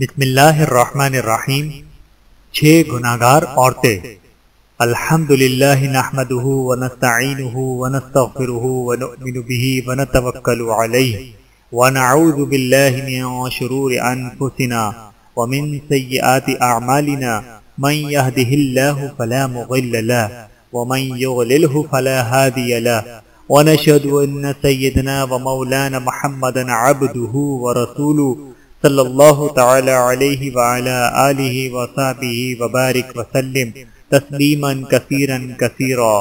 بسم اللہ الرحمن الرحیم۔ چھ گناہگار عورتیں۔ الحمد للہ نحمده ونستعینه ونستغفره ونؤمن به ونتوکل علیہ ونعوذ باللہ من شرور انفسنا ومن سیئات اعمالنا من يهده الله فلا مضل له ومن يضلله فلا هادي له ونشهد ان سيدنا ومولانا محمدا عبده ورسوله صلی اللہ تعالی علیہ وعلا آلہ وصحبہ وبارک وسلم تسلیما کثیرا کثیرا.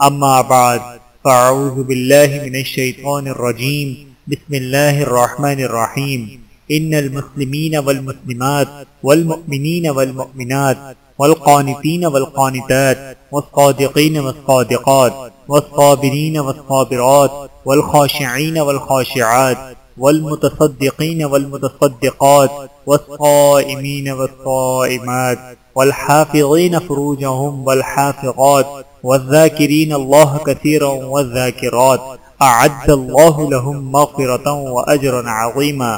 اما بعد، فاعوذ باللہ من الشیطان الرجیم، بسم اللہ الرحمن الرحیم. ان المسلمین والمسلمات والمؤمنین والمؤمنات والقانتین والقانتات والصادقین والصادقات والصابرین والصابرات والخاشعین والخاشعات والمتصدقين والمتصدقات والصائمين والصائمات والحافظين فروجهم والحافظات والذاكرين الله كثيرا والذاكرات أعد الله لهم مغفرة وأجرا عظيما.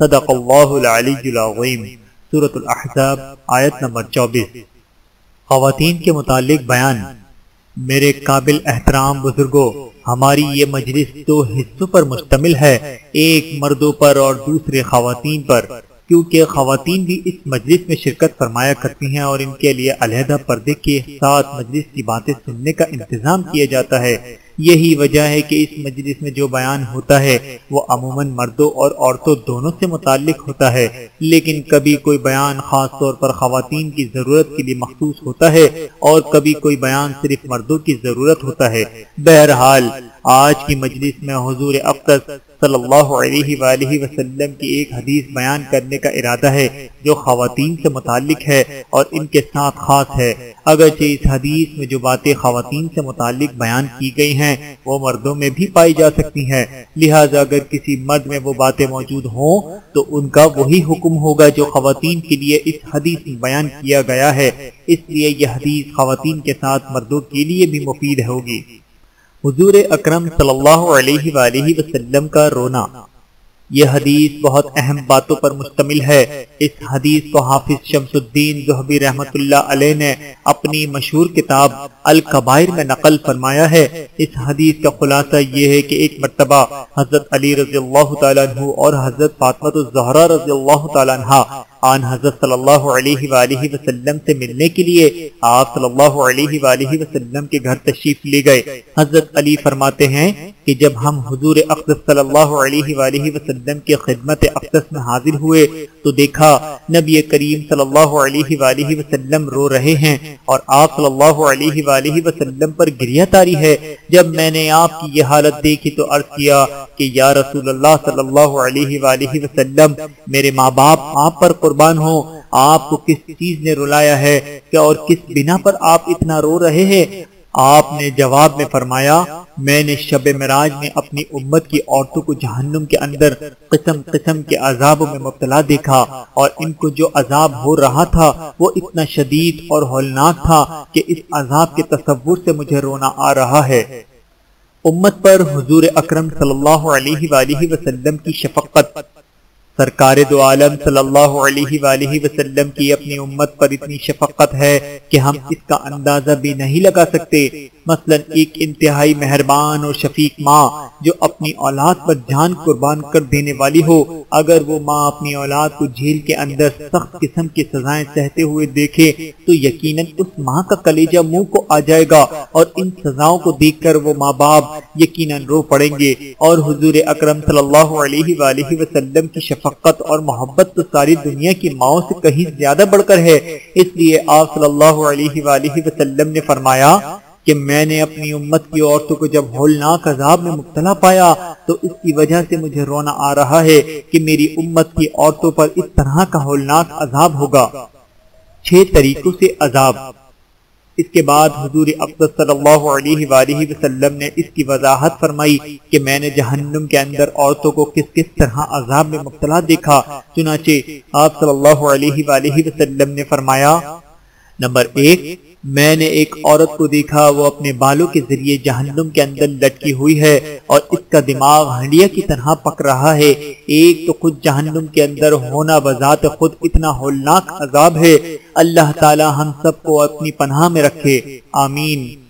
صدق الله العلي العظيم. سورة الأحزاب، آیت نمبر 24 خواتین کے متعلق بیان. میرے قابل احترام بزرگوں ہماری یہ مجلس دو حصوں پر مشتمل ہے، ایک مردوں پر اور دوسرے خواتین پر، کیونکہ خواتین بھی اس مجلس میں شرکت فرمایا کرتی ہیں اور ان کے لیے علیحدہ پردے کے ساتھ مجلس کی باتیں سننے کا انتظام کیا جاتا ہے۔ یہی وجہ ہے کہ اس مجلس میں جو بیان ہوتا ہے وہ عموماً مردوں اور عورتوں دونوں سے متعلق ہوتا ہے، لیکن کبھی کوئی بیان خاص طور پر خواتین کی ضرورت کے لیے مخصوص ہوتا ہے اور کبھی کوئی بیان صرف مردوں کی ضرورت ہوتا ہے۔ بہرحال، آج کی مجلس میں حضور اقدس صلی اللہ علیہ وآلہ وسلم کی ایک حدیث بیان کرنے کا ارادہ ہے جو خواتین سے متعلق ہے اور ان کے ساتھ خاص ہے۔ اگرچہ اس حدیث میں جو باتیں خواتین سے متعلق بیان کی گئی ہیں، وہ مردوں میں بھی پائی جا سکتی ہیں۔ لہٰذا اگر کسی مرد میں وہ باتیں موجود ہوں، تو ان کا وہی حکم ہوگا جو خواتین کے لیے اس حدیث میں بیان کیا گیا ہے۔ اس لیے یہ حدیث خواتین کے ساتھ مردوں کے لیے بھی مفید ہوگی۔ حضور اکرم صلی اللہ علیہ وآلہ وسلم کا رونا۔ یہ حدیث بہت اہم باتوں پر مشتمل ہے۔ اس حدیث کو حافظ شمس الدین زہبی رحمت اللہ علیہ نے اپنی مشہور کتاب القبائر میں نقل فرمایا ہے۔ اس حدیث کا خلاصہ یہ ہے کہ ایک مرتبہ حضرت علی رضی اللہ تعالیٰ عنہ اور حضرت فاطمت الزہرہ رضی اللہ تعالیٰ عنہ آن حضرت صلی اللہ علیہ وآلہ وسلم سے ملنے کے لیے آپ صلی اللہ علیہ وآلہ وسلم کے گھر تشریف لے گئے۔ حضرت علی فرماتے ہیں کہ جب ہم حضور اقدس صلی اللہ علیہ وآلہ وسلم کے خدمت اقدس میں حاضر ہوئے تو دیکھا نبی کریم صلی اللہ علیہ وآلہ وسلم رو رہے ہیں اور آپ صلی اللہ علیہ وآلہ وسلم پر گریہ تاری ہے۔ جب میں نے آپ کی یہ حالت دیکھی تو عرض کیا کہ یا رسول اللہ صلی اللہ علیہ وآلہ وسلم، میرے ماں باپ آپ پر قربان قربان ہو آپ کو کس چیز نے رلایا ہے؟ کہ اور کس بنا پر آپ اتنا رو رہے ہیں؟ آپ نے جواب میں فرمایا، میں نے شب مراج میں اپنی امت کی عورتوں کو جہنم کے اندر قسم قسم کے عذابوں میں مبتلا دیکھا اور ان کو جو عذاب ہو رہا تھا، وہ اتنا شدید اور ہولناک تھا کہ اس عذاب کے تصور سے مجھے رونا آ رہا ہے۔ امت پر حضور اکرم صلی اللہ علیہ وآلہ وسلم کی شفقت سرکار دو عالم صلی اللہ علیہ وآلہ وسلم کی اپنی امت پر اتنی شفقت ہے کہ ہم اس کا اندازہ بھی نہیں لگا سکتے مثلا ایک انتہائی مہربان اور شفیق ماں جو اپنی اولاد پر جان قربان کر دینے والی ہو، اگر وہ ماں اپنی اولاد کو جھیل کے اندر سخت قسم کی سزائیں سہتے ہوئے دیکھے، تو یقیناً اس ماں کا کلیجہ منہ کو آ جائے گا اور ان سزاؤں کو دیکھ کر وہ ماں باپ یقیناً رو پڑیں گے اور حضور اکرم صلی اللہ علیہ وآلہ وسلم کی شفقت اور محبت تو ساری دنیا کی ماؤں سے کہیں زیادہ بڑھ کر ہے۔ اس لیے آپ صلی اللہ علیہ وآلہ وسلم نے فرمایا کہ میں نے اپنی امت کی عورتوں کو جب ہولناک عذاب میں مبتلا پایا تو اس کی وجہ سے مجھے رونا آ رہا ہے کہ میری امت کی عورتوں پر اس طرح کا ہولناک عذاب ہوگا۔ چھ طریقوں سے عذاب۔ اس کے بعد حضور اقدس صلی اللہ علیہ وآلہ وسلم نے اس کی وضاحت فرمائی کہ میں نے جہنم کے اندر عورتوں کو کس کس طرح عذاب میں مبتلا دیکھا۔ چنانچہ آپ صلی اللہ علیہ وآلہ وسلم نے فرمایا، نمبر ایک میں نے ایک عورت کو دیکھا، وہ اپنے بالوں کے ذریعے جہنم کے اندر لٹکی ہوئی ہے اور اس کا دماغ ہنڈیا کی طرح پک رہا ہے۔ ایک تو خود جہنم کے اندر ہونا بذات خود اتنا ہولناک عذاب ہے۔ اللہ تعالی ہم سب کو اپنی پناہ میں رکھے۔ آمین۔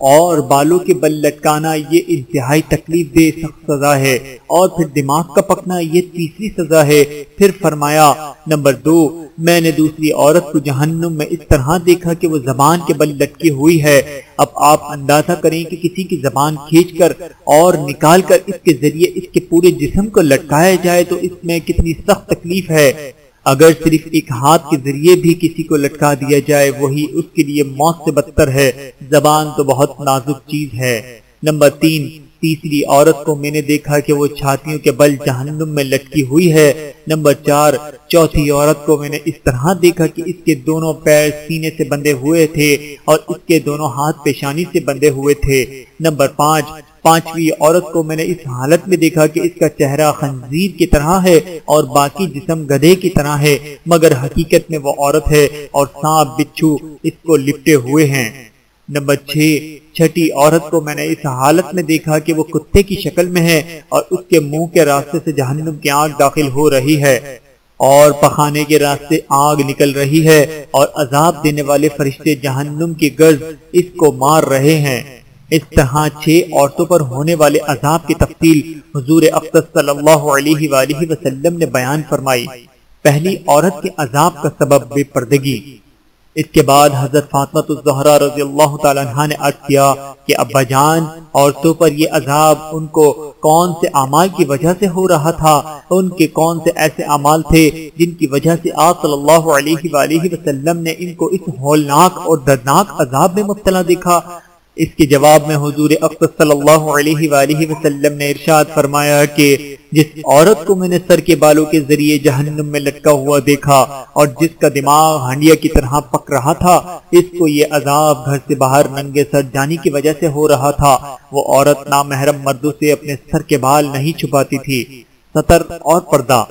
اور بالوں کے بل لٹکانا یہ انتہائی تکلیف دہ سخت سزا ہے اور پھر دماغ کا پکنا یہ تیسری سزا ہے۔ پھر فرمایا، نمبر دو، میں نے دوسری عورت کو جہنم میں اس طرح دیکھا کہ وہ زبان کے بل لٹکی ہوئی ہے۔ اب آپ اندازہ کریں کہ کسی کی زبان کھینچ کر اور نکال کر اس کے ذریعے اس کے پورے جسم کو لٹکایا جائے تو اس میں کتنی سخت تکلیف ہے۔ اگر صرف ایک ہاتھ کے ذریعے بھی کسی کو لٹکا دیا جائے، وہی اس کے لیے موت سے بدتر ہے۔ زبان تو بہت نازک چیز ہے۔ نمبر تین، تیسری عورت کو میں نے دیکھا کہ وہ چھاتیوں کے بل جہنم میں لٹکی ہوئی ہے۔ نمبر چار، چوتھی عورت کو میں نے اس طرح دیکھا کہ اس کے دونوں پیر سینے سے بندے ہوئے تھے اور اس کے دونوں ہاتھ پیشانی سے بندے ہوئے تھے۔ نمبر پانچ پانچویں عورت کو میں نے اس حالت میں دیکھا کہ اس کا چہرہ خنزیر کی طرح ہے اور باقی جسم گدھے کی طرح ہے، مگر حقیقت میں وہ عورت ہے اور سانپ بچھو اس کو لپٹے ہوئے ہیں۔ نمبر چھ، چھٹی عورت کو میں نے اس حالت میں دیکھا کہ وہ کتے کی شکل میں ہے اور اس کے منہ کے راستے سے جہنم کی آگ داخل ہو رہی ہے اور پخانے کے راستے آگ نکل رہی ہے اور عذاب دینے والے فرشتے جہنم کی گرز اس کو مار رہے ہیں۔ اس طرح چھ عورتوں پر ہونے والے عذاب کی تفصیل حضور اقتص صلی اللہ علیہ وآلہ وسلم نے بیان فرمائی۔ پہلی عورت کے عذاب کا سبب بے پردگی۔ اس کے بعد حضرت فاطمت الزہرہ رضی اللہ تعالیٰ عنہ نے عرض کیا کہ ابا جان، عورتوں پر یہ عذاب ان کو کون سے اعمال کی وجہ سے ہو رہا تھا؟ ان کے کون سے ایسے اعمال تھے جن کی وجہ سے آپ صلی اللہ علیہ وآلہ وسلم نے ان کو اس ہولناک اور دردناک عذاب میں مبتلا دیکھا؟ اس کے جواب میں حضور اقتص صلی اللہ علیہ وآلہ وسلم نے ارشاد فرمایا کہ جس عورت کو میں نے سر کے بالوں کے ذریعے جہنم میں لٹکا ہوا دیکھا اور جس کا دماغ ہنڈیا کی طرح پک رہا تھا، اس کو یہ عذاب گھر سے باہر ننگے سر جانی کی وجہ سے ہو رہا تھا۔ وہ عورت نامحرم مردوں سے اپنے سر کے بال نہیں چھپاتی تھی۔ سطر اور پردہ۔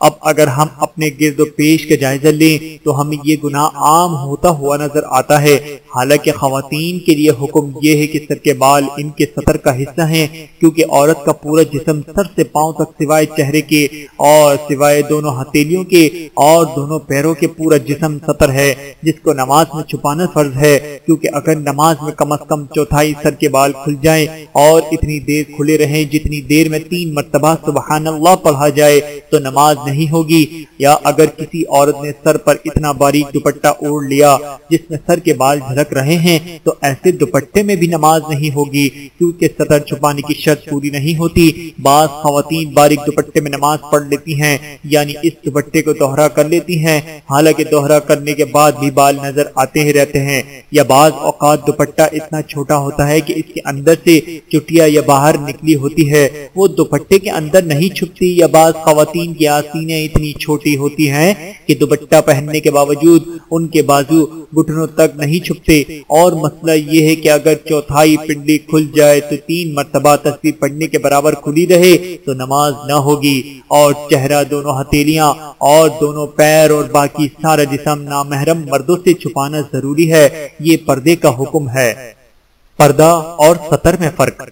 اب اگر ہم اپنے گرد و پیش کے جائزہ لیں تو ہمیں یہ گناہ عام ہوتا ہوا نظر آتا ہے۔ حالانکہ خواتین کے لیے حکم یہ ہے کہ سر کے بال ان کے سطر کا حصہ ہیں، کیونکہ عورت کا پورا جسم سر سے پاؤں تک سوائے چہرے کے اور سوائے دونوں ہتھیلیوں کے اور دونوں پیروں کے پورا جسم سطر ہے، جس کو نماز میں چھپانا فرض ہے۔ کیونکہ اگر نماز میں کم از کم چوتھائی سر کے بال کھل جائیں اور اتنی دیر کھلے رہیں جتنی دیر میں تین مرتبہ سبحان اللہ پڑھا جائے، تو نماز نہیں ہوگی، یا اگر کسی عورت نے سر پر اتنا باریک دوپٹہ اوڑھ لیا جس میں سر کے بال جھلک رہے ہیں، تو ایسے دوپٹے میں بھی نماز نہیں ہوگی۔ کیونکہ سطر چھپانے کی شرط پوری نہیں ہوتی۔ بعض خواتین باریک دوپٹے میں نماز پڑھ لیتی ہیں یعنی اس دوپٹے کو دوہرا کر لیتی ہیں۔ حالانکہ دوہرا کرنے کے بعد بھی بال نظر آتے ہی رہتے ہیں۔ یا بعض اوقات دوپٹہ اتنا چھوٹا ہوتا ہے کہ اس کے اندر سے چٹیا یا باہر نکلی ہوتی ہے۔ وہ دوپٹے کے اندر نہیں چھپتی، یا بعض خواتین کی آسینیں اتنی چھوٹی ہوتی ہیں کہ دوپٹہ پہننے کے باوجود ان کے بازو گھٹنوں تک نہیں چھپتے۔ اور مسئلہ یہ ہے کہ اگر چوتھائی پنڈی کھل جائے تو تین مرتبہ تصویر پڑھنے کے برابر کھلی رہے تو نماز نہ ہوگی۔ اور چہرہ دونوں ہتھیلیاں اور دونوں پیر اور باقی سارا جسم نامحرم مردوں سے چھپانا ضروری ہے۔ یہ پردے کا حکم ہے۔ پردہ اور سطر میں فرق۔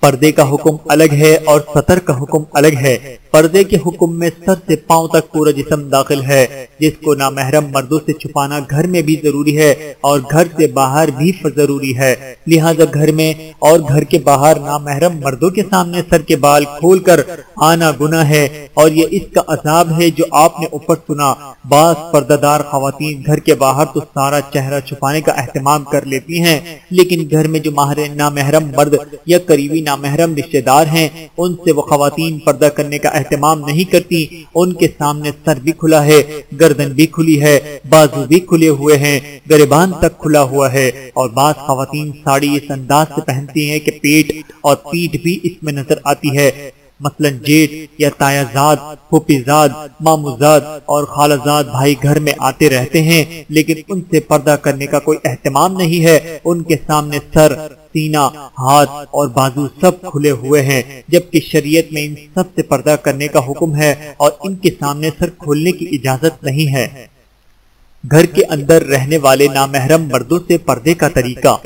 پردے کا حکم الگ ہے اور سطر کا حکم الگ ہے۔ پردے کے حکم میں سر سے پاؤں تک پورا جسم داخل ہے، جس کو نامحرم مردوں سے چھپانا گھر میں بھی ضروری ہے اور گھر سے باہر بھی ضروری ہے۔ لہذا گھر میں اور گھر کے باہر نامحرم مردوں کے سامنے سر کے بال کھول کر آنا گنا ہے اور یہ اس کا عذاب ہے جو آپ نے اوپر سنا۔ بعض پردہ دار خواتین گھر کے باہر تو سارا چہرہ چھپانے کا اہتمام کر لیتی ہیں، لیکن گھر میں جو ماہر نامحرم مرد یا قریبی نامحرم رشتے دار ہیں، ان سے وہ خواتین پردہ کرنے کا اہتمام نہیں کرتی، ان کے سامنے سر بھی کھلا ہے، گردن بھی کھلی ہے، بازو بھی کھلے ہوئے ہیں، گریبان تک کھلا ہوا ہے۔ اور بعض خواتین ساڑی اس انداز سے پہنتی ہیں کہ پیٹ اور پیٹ بھی اس میں نظر آتی ہے۔ مثلا جیٹ یا تایا زاد پھوپی زاد، مامو زاد اور خالہ زاد بھائی گھر میں آتے رہتے ہیں، لیکن ان سے پردہ کرنے کا کوئی اہتمام نہیں ہے۔ ان کے سامنے سر، سینہ، ہاتھ اور بازو سب کھلے ہوئے ہیں، جبکہ شریعت میں ان سب سے پردہ کرنے کا حکم ہے اور ان کے سامنے سر کھولنے کی اجازت نہیں ہے۔ گھر کے اندر رہنے والے نامحرم مردوں سے پردے کا طریقہ۔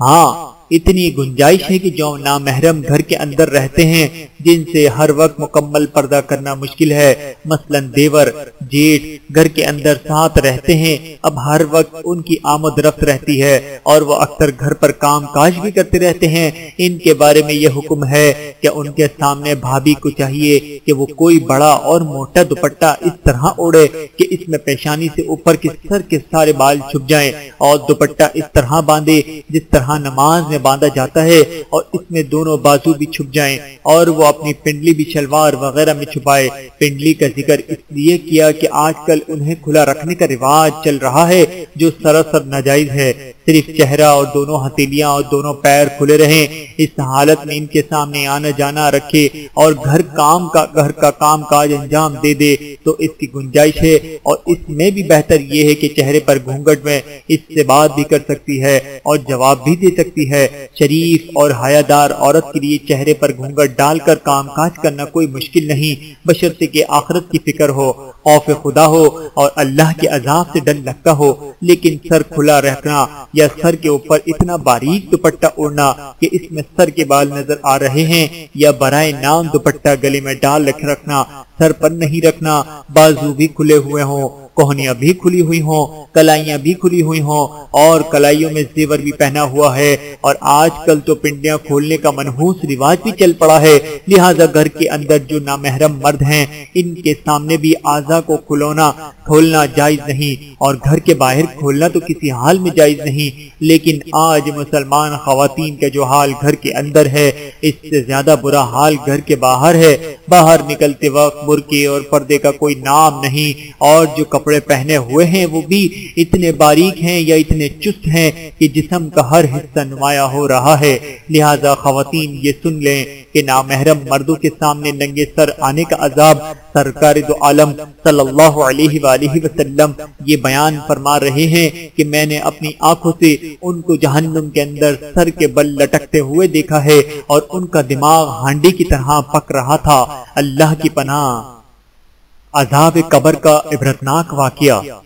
ہاں اتنی گنجائش ہے کہ جو نامحرم گھر کے اندر رہتے ہیں، جن سے ہر وقت مکمل پردہ کرنا مشکل ہے۔ مثلا دیور جیٹ گھر کے اندر ساتھ رہتے ہیں، اب ہر وقت ان کی آمد رفت رہتی ہے اور وہ اکثر گھر پر کام کاج بھی کرتے رہتے ہیں۔ ان کے بارے میں یہ حکم ہے کہ ان کے سامنے بھابھی کو چاہیے کہ وہ کوئی بڑا اور موٹا دوپٹہ اس طرح اوڑے کہ اس میں پیشانی سے اوپر کے سر کے سارے بال چھپ جائیں اور دوپٹہ اس طرح باندھے جس طرح نماز میں میں باندھا جاتا ہے اور اس میں دونوں بازو بھی چھپ جائیں اور وہ اپنی پنڈلی بھی شلوار وغیرہ میں چھپائے۔ پنڈلی کا ذکر اس لیے کیا کہ آج کل انہیں کھلا رکھنے کا رواج چل رہا ہے جو سراسر ناجائز ہے۔ صرف چہرہ اور دونوں ہتھیلیاں اور دونوں پیر کھلے رہیں۔ اس حالت میں ان کے سامنے آنا جانا رکھے اور گھر کام کا، گھر کا کام کاج انجام دے دے تو اس کی گنجائش ہے۔ اور اس میں بھی بہتر یہ ہے کہ چہرے پر گھونگٹ میں اس سے بات بھی کر سکتی ہے اور جواب بھی دے سکتی ہے۔ شریف اور حیادار عورت کے لیے چہرے پر گھونگٹ ڈال کر کام کاج کرنا کوئی مشکل نہیں۔ بشرطے کہ آخرت کی فکر ہو، خوف خدا ہو اور اللہ کے عذاب سے ڈر لگتا ہو۔ لیکن سر کھلا رکھنا یا سر کے اوپر اتنا باریک دوپٹہ اڑنا کہ اس میں سر کے بال نظر آ رہے ہیں یا برائے نام دوپٹہ گلے میں ڈال رکھ رکھنا، سر پر نہیں رکھنا، بازو بھی کھلے ہوئے ہوں۔ کوہنیاں بھی کھلی ہوئی ہوں، کلائیاں بھی کھلی ہوئی ہوں اور کلائیوں میں زیور بھی پہنا ہوا ہے۔ اور آج کل تو پنڈیاں کھولنے کا منحوس رواج بھی چل پڑا ہے۔ لہٰذا گھر کے اندر جو نامحرم مرد ہیں، ان کے سامنے بھی آزا کو کھلونا، کھولنا جائز نہیں۔ اور گھر کے باہر کھولنا تو کسی حال میں جائز نہیں۔ لیکن آج مسلمان خواتین کا جو حال گھر کے اندر ہے، اس سے زیادہ برا حال گھر کے باہر ہے۔ باہر نکلتے وقت برکے اور پردے کا کوئی نام نہیں۔ اور جو کپڑے کپڑے پہنے ہوئے ہیں، وہ بھی اتنے باریک ہیں یا اتنے چست ہیں کہ جسم کا ہر حصہ نمایاں ہو رہا ہے۔ لہذا خواتین یہ سن لیں کہ نامحرم مردوں کے سامنے ننگے سر آنے کا عذاب سرکار دو عالم صلی اللہ علیہ وآلہ وسلم یہ بیان فرما رہے ہیں کہ میں نے اپنی آنکھوں سے ان کو جہنم کے اندر سر کے بل لٹکتے ہوئے دیکھا ہے اور ان کا دماغ ہانڈی کی طرح پک رہا تھا۔ اللہ کی پناہ۔ عذاب قبر کا عبرتناک واقعہ۔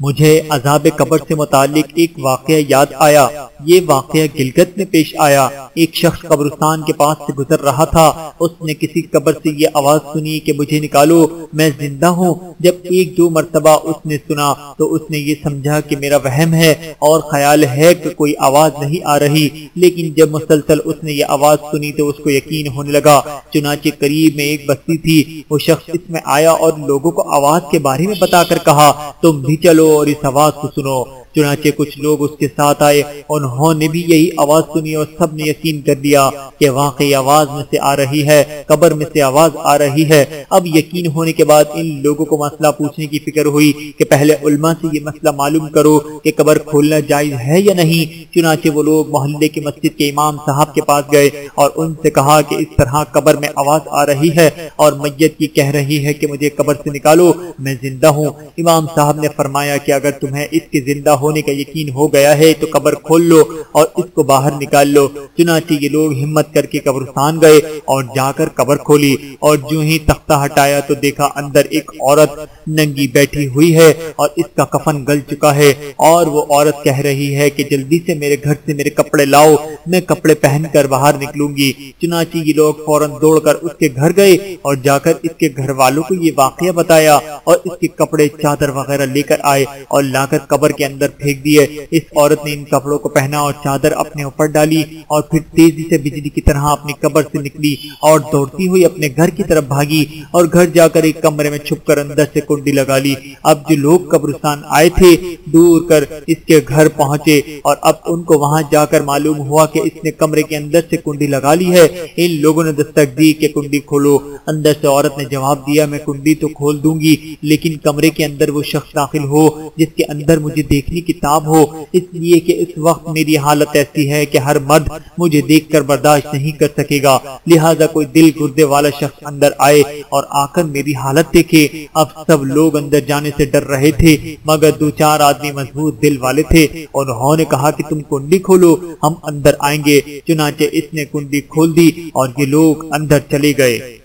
مجھے عذاب قبر سے متعلق ایک واقعہ یاد آیا۔ یہ واقعہ گلگت میں پیش آیا۔ ایک شخص قبرستان کے پاس سے گزر رہا تھا۔ اس نے کسی قبر سے یہ آواز سنی کہ مجھے نکالو، میں زندہ ہوں۔ جب ایک دو مرتبہ اس نے سنا تو اس نے یہ سمجھا کہ میرا وہم ہے اور خیال ہے کہ کوئی آواز نہیں آ رہی۔ لیکن جب مسلسل اس نے یہ آواز سنی تو اس کو یقین ہونے لگا۔ چنانچہ قریب میں ایک بستی تھی۔ وہ شخص اس میں آیا اور لوگوں کو آواز کے بارے میں بتا کر کہا، تم بھی چلو اور اس آواز کو سنو چنانچہ کچھ لوگ اس کے ساتھ آئے، انہوں نے بھی یہی آواز سنی اور سب نے یقین کر دیا کہ واقعی آواز میں سے آ رہی ہے، قبر میں سے آواز آ رہی ہے۔ اب یقین ہونے کے بعد ان لوگوں کو مسئلہ پوچھنے کی فکر ہوئی کہ پہلے علماء سے یہ مسئلہ معلوم کرو کہ قبر کھولنا جائز ہے یا نہیں۔ چنانچہ وہ لوگ محلے کی مسجد کے امام صاحب کے پاس گئے اور ان سے کہا کہ اس طرح قبر میں آواز آ رہی ہے اور میت کی کہہ رہی ہے کہ مجھے قبر سے نکالو، میں زندہ ہوں۔ امام صاحب نے فرمایا کہ اگر تمہیں اس کے زندہ ہو ہونے کا یقین ہو گیا ہے تو قبر کھول لو اور اس کو باہر نکال لو۔ چنانچہ یہ لوگ ہمت کر کے قبرستان گئے اور جا کر قبر کھولی اور جو ہی تختہ ہٹایا تو دیکھا اندر ایک عورت ننگی بیٹھی ہوئی ہے اور اس کا کفن گل چکا ہے اور وہ عورت کہہ رہی ہے کہ جلدی سے میرے گھر سے میرے کپڑے لاؤ، میں کپڑے پہن کر باہر نکلوں گی۔ چنانچہ یہ لوگ فوراً دوڑ کر اس کے گھر گئے اور جا کر اس کے گھر والوں کو یہ واقعہ بتایا اور اس کے کپڑے چادر وغیرہ لے کر آئے اور لا کر قبر کے اندر پھینک دیے۔ اس عورت نے ان کپڑوں کو پہنا اور چادر اپنے اوپر ڈالی اور پھر تیزی سے بجلی کی طرح اپنی قبر سے نکلی اور دوڑتی ہوئی اپنے گھر کی طرف بھاگی اور گھر جا کر ایک کمرے میں چھپ کر اندر سے کنڈی لگا لی۔ اب جو لوگ قبرستان آئے تھے، دور کر اس کے گھر پہنچے اور اب ان کو وہاں جا کر معلوم ہوا کہ اس نے کمرے کے اندر سے کنڈی لگا لی ہے۔ ان لوگوں نے دستک دی کہ کنڈی کھولو۔ اندر سے عورت نے جواب دیا، میں کنڈی تو کھول دوں گی، لیکن کمرے کے اندر وہ شخص داخل ہو جس کے اندر مجھے دیکھنے کی تاب ہو، اس لیے کہ اس وقت میری حالت ایسی ہے کہ ہر مرد مجھے دیکھ کر برداشت نہیں کر سکے گا۔ لہٰذا کوئی دل گردے والا شخص اندر آئے اور آ کر میری حالت دیکھے۔ اب سب لوگ اندر جانے سے ڈر رہے تھے، مگر دو چار آدمی مضبوط دل والے تھے۔ انہوں نے کہا کہ تم کنڈی کھولو، ہم اندر آئیں گے۔ چنانچہ اس نے کنڈی کھول دی اور یہ لوگ اندر چلے گئے۔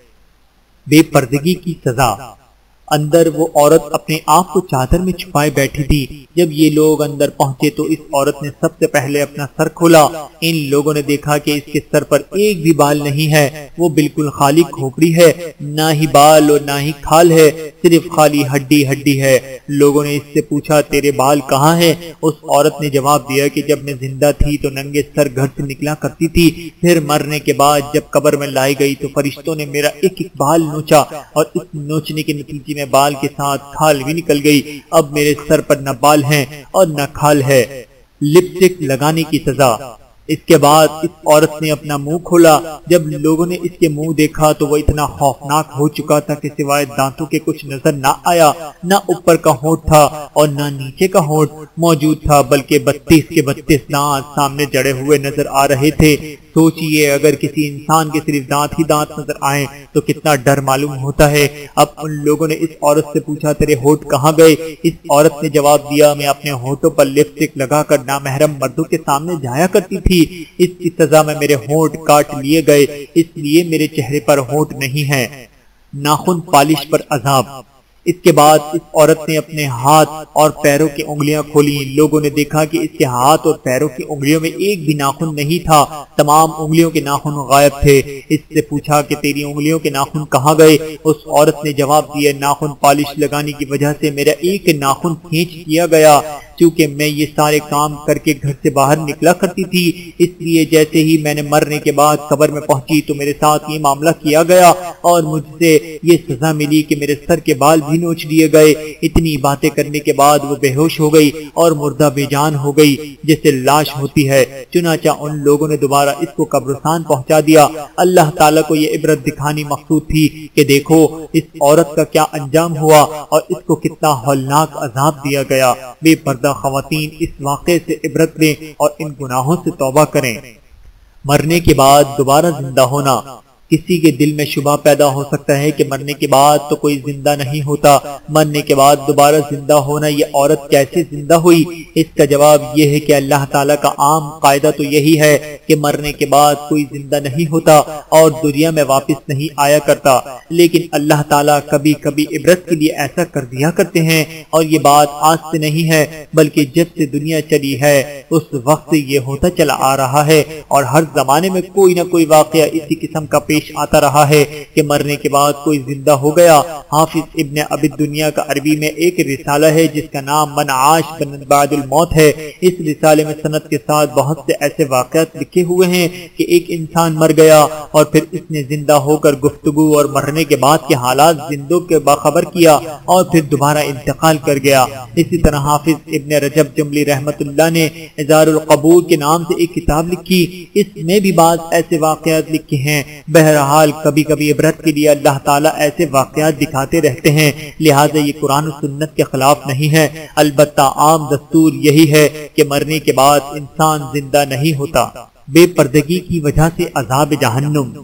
بے پردگی کی سزا۔ اندر وہ عورت اپنے آپ کو چادر میں چھپائے بیٹھی تھی۔ جب یہ لوگ اندر پہنچے تو اس عورت نے سب سے پہلے اپنا سر کھولا۔ ان لوگوں نے دیکھا کہ اس کے سر پر ایک بھی بال نہیں ہے۔ وہ بالکل خالی کھوپڑی ہے۔ نہ ہی بال اور نہ ہی کھال ہے۔ صرف خالی ہڈی ہڈی ہے۔ لوگوں نے اس سے پوچھا، تیرے بال کہاں ہے اس عورت نے جواب دیا کہ جب میں زندہ تھی تو ننگے سر گھر سے نکلا کرتی تھی۔ پھر مرنے کے بعد جب قبر میں لائی گئی تو فرشتوں نے میرا ایک ایک بال نوچا اور اس نوچنے کے نتیجے میں بال کے ساتھ کھال بھی نکل گئی۔ اب میرے سر پر نہ بال ہیں اور نہ کھال ہے۔ لپسٹک لگانے کی سزا۔ اس کے بعد اس عورت نے اپنا منہ کھولا۔ جب لوگوں نے اس کے منہ دیکھا تو وہ اتنا خوفناک ہو چکا تھا کہ سوائے دانتوں کے کچھ نظر نہ آیا۔ نہ اوپر کا ہونٹ تھا اور نہ نیچے کا ہونٹ موجود تھا، بلکہ بتیس کے بتیس دانت سامنے جڑے ہوئے نظر آ رہے تھے۔ سوچئے اگر کسی انسان کے صرف دانت ہی دانت نظر آئیں تو کتنا ڈر معلوم ہوتا ہے۔ اب ان لوگوں نے اس عورت سے پوچھا، تیرے ہوٹ کہاں گئے؟ اس عورت نے جواب دیا، میں اپنے ہوٹوں پر لپسٹک لگا کر نامحرم مردوں کے سامنے جایا کرتی تھی۔ اس کی سزا میں میرے ہونٹ کاٹ لیے گئے، اس لیے میرے چہرے پر ہونٹ نہیں ہے۔ ناخن پالش پر عذاب۔ اس کے بعد اس عورت نے اپنے ہاتھ اور پیروں کی انگلیاں کھولی لوگوں نے دیکھا کہ اس کے ہاتھ اور پیروں کی انگلیوں میں ایک بھی ناخن نہیں تھا۔ تمام انگلیوں کے ناخن غائب تھے۔ اس سے پوچھا کہ تیری انگلیوں کے ناخن کہاں گئے؟ اس عورت نے جواب دیا، ناخن پالش لگانے کی وجہ سے میرا ایک ناخن کھینچ کیا گیا۔ چونکہ میں یہ سارے کام کر کے گھر سے باہر نکلا کرتی تھی، اس لیے جیسے ہی میں نے مرنے کے بعد قبر میں پہنچی تو میرے ساتھ یہ معاملہ کیا گیا اور مجھ سے یہ سزا ملی کہ میرے سر کے بال بھی نوچ دیے گئے۔ اتنی باتیں کرنے کے بعد وہ بے ہوش ہو گئی اور مردہ بے جان ہو گئی جیسے لاش ہوتی ہے۔ چنانچہ ان لوگوں نے دوبارہ اس کو قبرستان پہنچا دیا۔ اللہ تعالیٰ کو یہ عبرت دکھانی مقصود تھی کہ دیکھو، اس عورت کا کیا انجام ہوا اور اس کو کتنا ہولناک عذاب دیا گیا۔ بے پردہ خواتین اس واقعے سے عبرت لیں اور ان گناہوں سے توبہ کریں۔ مرنے کے بعد دوبارہ زندہ ہونا کسی کے دل میں شبہ پیدا ہو سکتا ہے کہ مرنے کے بعد تو کوئی زندہ نہیں ہوتا۔ مرنے کے بعد دوبارہ زندہ ہونا یہ عورت کیسے زندہ ہوئی؟ اس کا جواب یہ ہے کہ اللہ تعالیٰ کا عام قاعدہ تو یہی ہے کہ مرنے کے بعد کوئی زندہ نہیں ہوتا اور دنیا میں واپس نہیں آیا کرتا۔ لیکن اللہ تعالیٰ کبھی کبھی عبرت کے لیے ایسا کر دیا کرتے ہیں اور یہ بات آج سے نہیں ہے، بلکہ جب سے دنیا چلی ہے، اس وقت سے یہ ہوتا چلا آ رہا ہے اور ہر زمانے میں کوئی نہ کوئی واقعہ اسی قسم کا پیش پیش آتا رہا ہے کہ مرنے کے بعد کوئی زندہ ہو گیا۔ حافظ ابن عبد دنیا کا عربی میں ایک رسالہ ہے جس کا نام من عاش بن بعد الموت ہے۔ اس رسالے میں سنت کے ساتھ بہت سے ایسے واقعات لکھے ہوئے ہیں کہ ایک انسان مر گیا اور پھر اس نے زندہ ہو کر گفتگو اور مرنے کے بعد کے حالات زندوں کے باخبر کیا اور پھر دوبارہ انتقال کر گیا۔ اسی طرح حافظ ابن رجب جملی رحمت اللہ نے اظہار القبول کے نام سے ایک کتاب لکھی۔ اس میں بھی بعض ایسے واقعات لکھے ہیں۔ بہرحال کبھی کبھی عبرت کے لیے اللہ تعالیٰ ایسے واقعات دکھاتے رہتے ہیں، لہٰذا یہ قرآن و سنت کے خلاف نہیں ہے۔ البتہ عام دستور یہی ہے کہ مرنے کے بعد انسان زندہ نہیں ہوتا۔ بے پردگی کی وجہ سے عذاب جہنم۔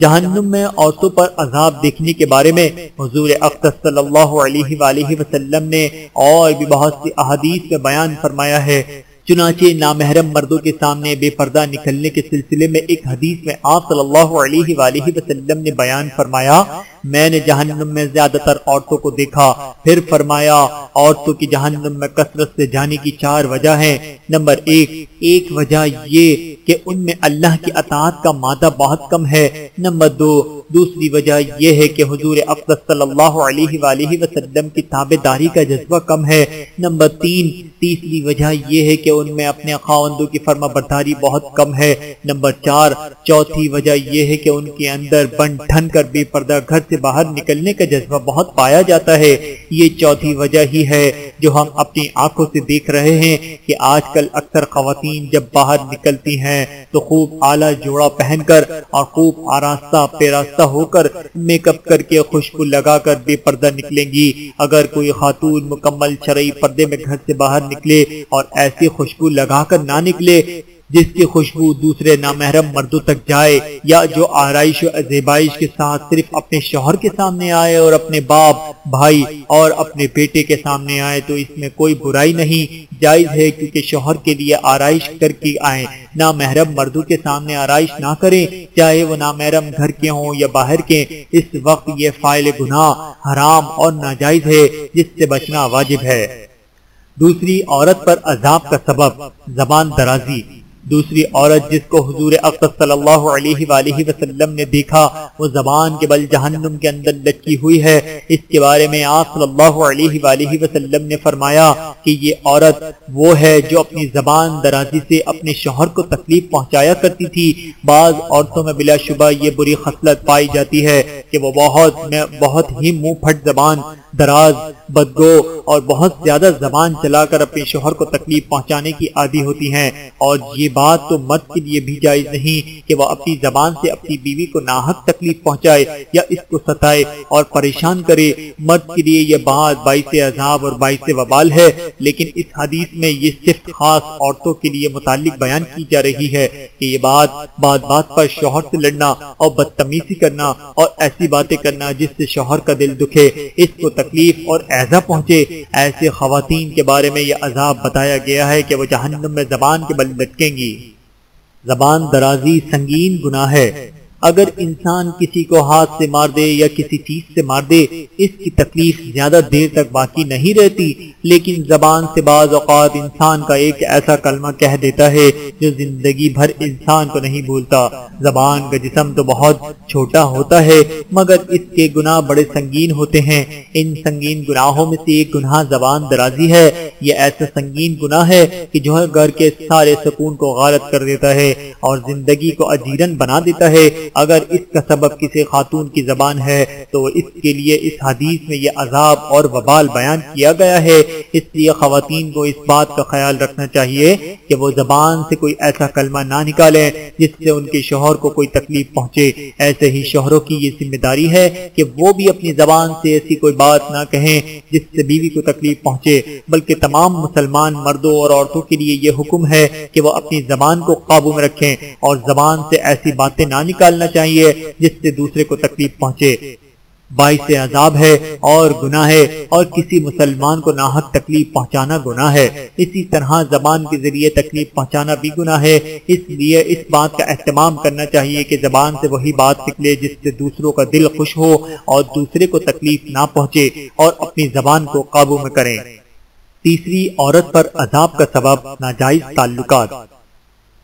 جہنم میں عورتوں پر عذاب دیکھنے کے بارے میں حضور اقتص صلی اللہ علیہ وآلہ وسلم نے اور بھی بہت سی احادیث میں بیان فرمایا ہے۔ چنانچہ نامحرم مردوں کے سامنے بے پردہ نکلنے کے سلسلے میں ایک حدیث میں آپ صلی اللہ علیہ وآلہ وسلم نے بیان فرمایا میں نے جہنم میں زیادہ تر عورتوں کو دیکھا۔ پھر فرمایا، عورتوں کی جہنم میں کثرت سے جانے کی چار وجہ ہیں۔ نمبر ایک ایک وجہ یہ کہ ان میں اللہ کی اطاعت کا مادہ بہت کم ہے۔ نمبر دو، دوسری وجہ یہ ہے کہ حضور اقدس صلی اللہ علیہ وآلہ وسلم کی تابع داری کا جذبہ کم ہے۔ نمبر تین، تیسری وجہ یہ ہے کہ ان میں اپنے خاوندوں کی فرما برداری بہت کم ہے۔ نمبر چار، چوتھی وجہ یہ ہے کہ ان کے اندر بن ٹھن کر بے پردہ گھر سے سے باہر نکلنے کا جذبہ بہت پایا جاتا ہے۔ یہ چوتھی وجہ ہی ہے جو ہم اپنی آنکھوں سے دیکھ رہے ہیں کہ آج کل اکثر خواتین جب باہر نکلتی ہیں تو خوب اعلیٰ جوڑا پہن کر اور خوب آراستہ پیراستہ ہو کر میک اپ کر کے خوشبو لگا کر بے پردہ نکلیں گی۔ اگر کوئی خاتون مکمل شرعی پردے میں گھر سے باہر نکلے اور ایسی خوشبو لگا کر نہ نکلے جس کی خوشبو دوسرے نامحرم مردوں تک جائے یا جو آرائش و زیبائش کے ساتھ صرف اپنے شوہر کے سامنے آئے اور اپنے باپ، بھائی اور اپنے بیٹے کے سامنے آئے تو اس میں کوئی برائی نہیں۔ جائز ہے کیونکہ شوہر کے لیے آرائش کر کے آئے نامحرم مردوں کے سامنے آرائش نہ کریں، چاہے وہ نامحرم گھر کے ہوں یا باہر کے۔ اس وقت یہ فائل گناہ، حرام اور ناجائز ہے، جس سے بچنا واجب ہے۔ دوسری، عورت پر عذاب کا سبب۔ زبان درازی۔ دوسری عورت جس کو حضور اقصد صلی اللہ علیہ وآلہ وسلم نے دیکھا، وہ زبان کے بل جہنم کے اندر لٹکی ہوئی ہے۔ اس کے بارے میں آپ صلی اللہ علیہ وآلہ وسلم نے فرمایا کہ یہ عورت وہ ہے جو اپنی زبان درازی سے اپنے شوہر کو تکلیف پہنچایا کرتی تھی۔ بعض عورتوں میں بلا شبہ یہ بری خصلت پائی جاتی ہے کہ وہ بہت، میں بہت ہی منہ پھٹ زبان دراز، بدگو اور بہت زیادہ زبان چلا کر اپنے شوہر کو تکلیف پہنچانے کی عادی ہوتی ہیں۔ اور یہ بات تو مرد کے لیے بھی جائز نہیں کہ وہ اپنی زبان سے اپنی بیوی کو ناحق تکلیف پہنچائے یا اس کو ستائے اور پریشان کرے۔ مرد کے لیے یہ بات باعث عذاب اور باعث وبال ہے۔ لیکن اس حدیث میں یہ صرف خاص عورتوں کے لیے متعلق بیان کی جا رہی ہے کہ یہ بات بات بات پر شوہر سے لڑنا اور بدتمیزی کرنا اور ایسی باتیں کرنا جس سے شوہر کا دل دکھے، اس کو تکلیف تکلیف اور ایزا پہنچے۔ ایسے خواتین کے بارے میں یہ عذاب بتایا گیا ہے کہ وہ جہنم میں زبان کے بل لٹکیں گی۔ زبان درازی سنگین گناہ ہے۔ اگر انسان کسی کو ہاتھ سے مار دے یا کسی چیز سے مار دے، اس کی تکلیف زیادہ دیر تک باقی نہیں رہتی۔ لیکن زبان سے بعض اوقات انسان کا ایک ایسا کلمہ کہہ دیتا ہے جو زندگی بھر انسان کو نہیں بھولتا۔ زبان کا جسم تو بہت چھوٹا ہوتا ہے، مگر اس کے گناہ بڑے سنگین ہوتے ہیں۔ ان سنگین گناہوں میں سے ایک گناہ زبان درازی ہے۔ یہ ایسا سنگین گناہ ہے کہ جو گھر کے سارے سکون کو غارت کر دیتا ہے اور زندگی کو اجیرن بنا دیتا ہے۔ اگر اس کا سبب کسی خاتون کی زبان ہے، تو اس کے لیے اس حدیث میں یہ عذاب اور وبال بیان کیا گیا ہے۔ اس لیے خواتین کو اس بات کا خیال رکھنا چاہیے کہ وہ زبان سے کوئی ایسا کلمہ نہ نکالیں جس سے ان کے شوہر کو کوئی تکلیف پہنچے۔ ایسے ہی شوہروں کی یہ ذمہ داری ہے کہ وہ بھی اپنی زبان سے ایسی کوئی بات نہ کہیں جس سے بیوی کو تکلیف پہنچے۔ بلکہ تمام مسلمان مردوں اور عورتوں کے لیے یہ حکم ہے کہ وہ اپنی زبان کو قابو میں رکھیں اور زبان سے ایسی باتیں نہ نکالنا چاہیے جس سے دوسرے کو تکلیف پہنچے۔ باعث عذاب ہے اور گناہ ہے اور کسی مسلمان کو ناحق تکلیف پہنچانا گناہ ہے۔ اسی طرح زبان کے ذریعے تکلیف پہنچانا بھی گناہ ہے۔ اس لیے اس بات کا اہتمام کرنا چاہیے کہ زبان سے وہی بات نکلے جس سے دوسروں کا دل خوش ہو اور دوسرے کو تکلیف نہ پہنچے اور اپنی زبان کو قابو میں کریں۔ تیسری، عورت پر عذاب کا سبب ناجائز تعلقات۔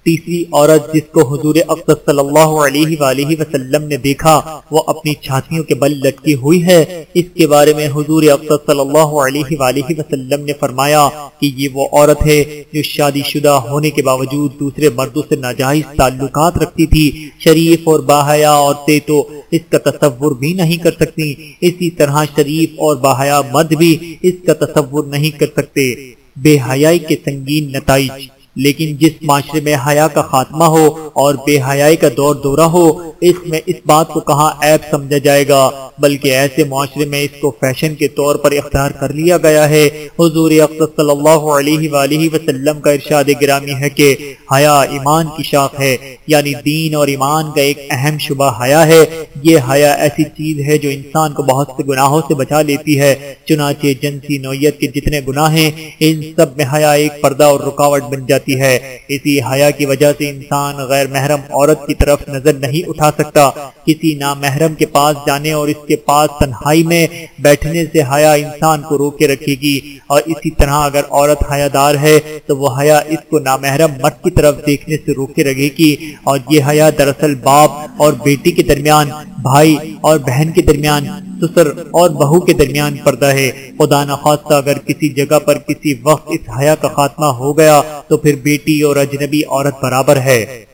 تیسری عورت جس کو حضور اقصد صلی اللہ علیہ وآلہ وسلم نے دیکھا، وہ اپنی چھاتیوں کے بل لٹکی ہوئی ہے۔ اس کے بارے میں حضور اقصد صلی اللہ علیہ وآلہ وسلم نے فرمایا کہ یہ وہ عورت ہے جو شادی شدہ ہونے کے باوجود دوسرے مردوں سے ناجائز تعلقات رکھتی تھی۔ شریف اور باحیا عورتیں تو اس کا تصور بھی نہیں کر سکتی۔ اسی طرح شریف اور باحیا مرد بھی اس کا تصور نہیں کر سکتے۔ بے حیائی کے سنگین نتائج۔ لیکن جس معاشرے میں حیا کا خاتمہ ہو اور بے حیائی کا دور دورہ ہو، اس میں اس بات کو کہاں عیب سمجھا جائے گا؟ بلکہ ایسے معاشرے میں اس کو فیشن کے طور پر اختیار کر لیا گیا ہے۔ حضور صلی اللہ علیہ وآلہ وسلم کا ارشاد گرامی ہے کہ حیا ایمان کی شاخ ہے یعنی دین اور ایمان کا ایک اہم شبہ حیا ہے۔ یہ حیا ایسی چیز ہے جو انسان کو بہت سے گناہوں سے بچا لیتی ہے۔ چنانچہ جنسی نوعیت کے جتنے گناہ ہیں، ان سب میں حیا ایک پردہ اور رکاوٹ بن جاتی جاتی ہے۔ اسی حیا کی وجہ سے انسان غیر محرم عورت کی طرف نظر نہیں اٹھا سکتا۔ کسی نامحرم کے پاس جانے اور اس کے پاس تنہائی میں بیٹھنے سے حیا انسان کو روکے رکھے گی۔ اور اسی طرح اگر عورت حیا دار ہے تو وہ حیا اس کو نامحرم مرد کی طرف دیکھنے سے روکے رکھے گی۔ اور یہ حیا دراصل باپ اور بیٹی کے درمیان بھائی اور بہن کے درمیان سسر اور بہو کے درمیان پردہ ہے۔ خدا نخواستہ اگر کسی جگہ پر کسی وقت اس حیا کا خاتمہ ہو گیا، تو پھر بیٹی اور اجنبی عورت برابر ہے۔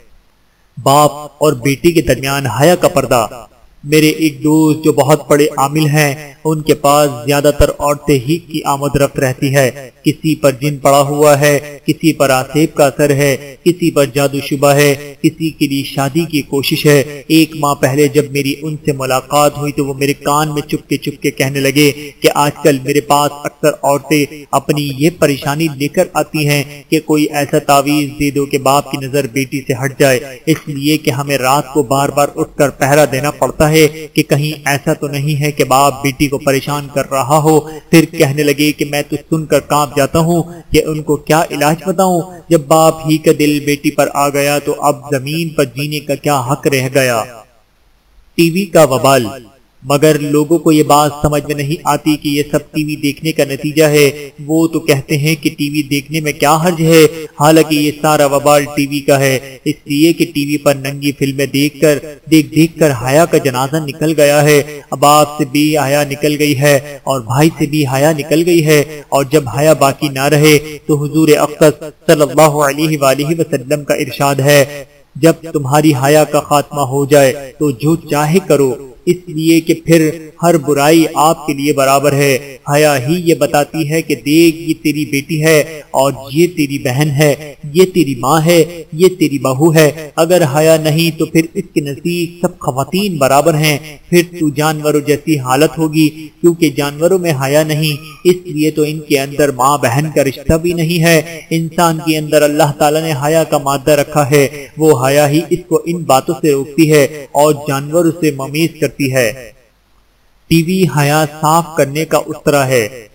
باپ اور بیٹی کے درمیان حیا کا پردہ۔ میرے ایک دوست جو بہت بڑے عامل ہیں ان کے پاس زیادہ تر عورتیں ہی کی آمد رفت رہتی ہے۔ کسی پر جن پڑا ہوا ہے، کسی پر آسیب کا اثر ہے، کسی پر جادو شبہ ہے، کسی کے لیے شادی کی کوشش ہے۔ ایک ماہ پہلے جب میری ان سے ملاقات ہوئی تو وہ میرے کان میں چپکے چپکے کہنے لگے کہ آج کل میرے پاس اکثر عورتیں اپنی یہ پریشانی لے کر آتی ہیں کہ کوئی ایسا تعویذ دے دو کہ باپ کی نظر بیٹی سے ہٹ جائے۔ اس لیے کہ ہمیں رات کو بار بار اٹھ کر پہرا دینا پڑتا ہے کہ کہیں ایسا تو نہیں ہے کہ باپ بیٹی کو پریشان کر رہا ہو۔ پھر کہنے لگے کہ میں تو سن کر کانپ جاتا ہوں کہ ان کو کیا علاج بتاؤں؟ جب باپ ہی کا دل بیٹی پر آ گیا تو اب زمین پر جینے کا کیا حق رہ گیا؟ ٹی وی کا وبال۔ مگر لوگوں کو یہ بات سمجھ میں نہیں آتی کہ یہ سب ٹی وی دیکھنے کا نتیجہ ہے۔ وہ تو کہتے ہیں کہ ٹی وی دیکھنے میں کیا حرج ہے۔ حالانکہ یہ سارا وبال ٹی وی کا ہے۔ اس لیے کہ ٹی وی پر ننگی فلمیں دیکھ کر، دیکھ دیکھ کر حیا کا جنازہ نکل گیا ہے۔ اب آپ سے بھی حیا نکل گئی ہے اور بھائی سے بھی حیا نکل گئی ہے۔ اور جب حیا باقی نہ رہے تو حضور اقصد صلی اللہ علیہ وآلہ وسلم کا ارشاد ہے۔ جب تمہاری حیا کا خاتمہ ہو جائے تو جو چاہے کرو۔ اس لیے کہ پھر ہر برائی آپ کے لیے برابر ہے۔ حیا ہی یہ بتاتی ہے کہ دیکھ، یہ تیری بیٹی ہے اور یہ تیری بہن ہے، یہ تیری ماں ہے، یہ تیری بہو ہے۔ اگر حیا نہیں تو پھر اس کے نزدیک سب خواتین برابر ہیں۔ پھر تو جانوروں جیسی حالت ہوگی، کیونکہ جانوروں میں حیا نہیں۔ اس لیے تو ان کے اندر ماں بہن کا رشتہ بھی نہیں ہے۔ انسان کے اندر اللہ تعالیٰ نے حیا کا مادہ رکھا ہے۔ وہ حیا ہی اس کو ان باتوں سے روکتی ہے اور جانوروں سے ممیز کرتی سکتی ہے۔ ٹی وی حیا صاف کرنے کا اس طرح ہے۔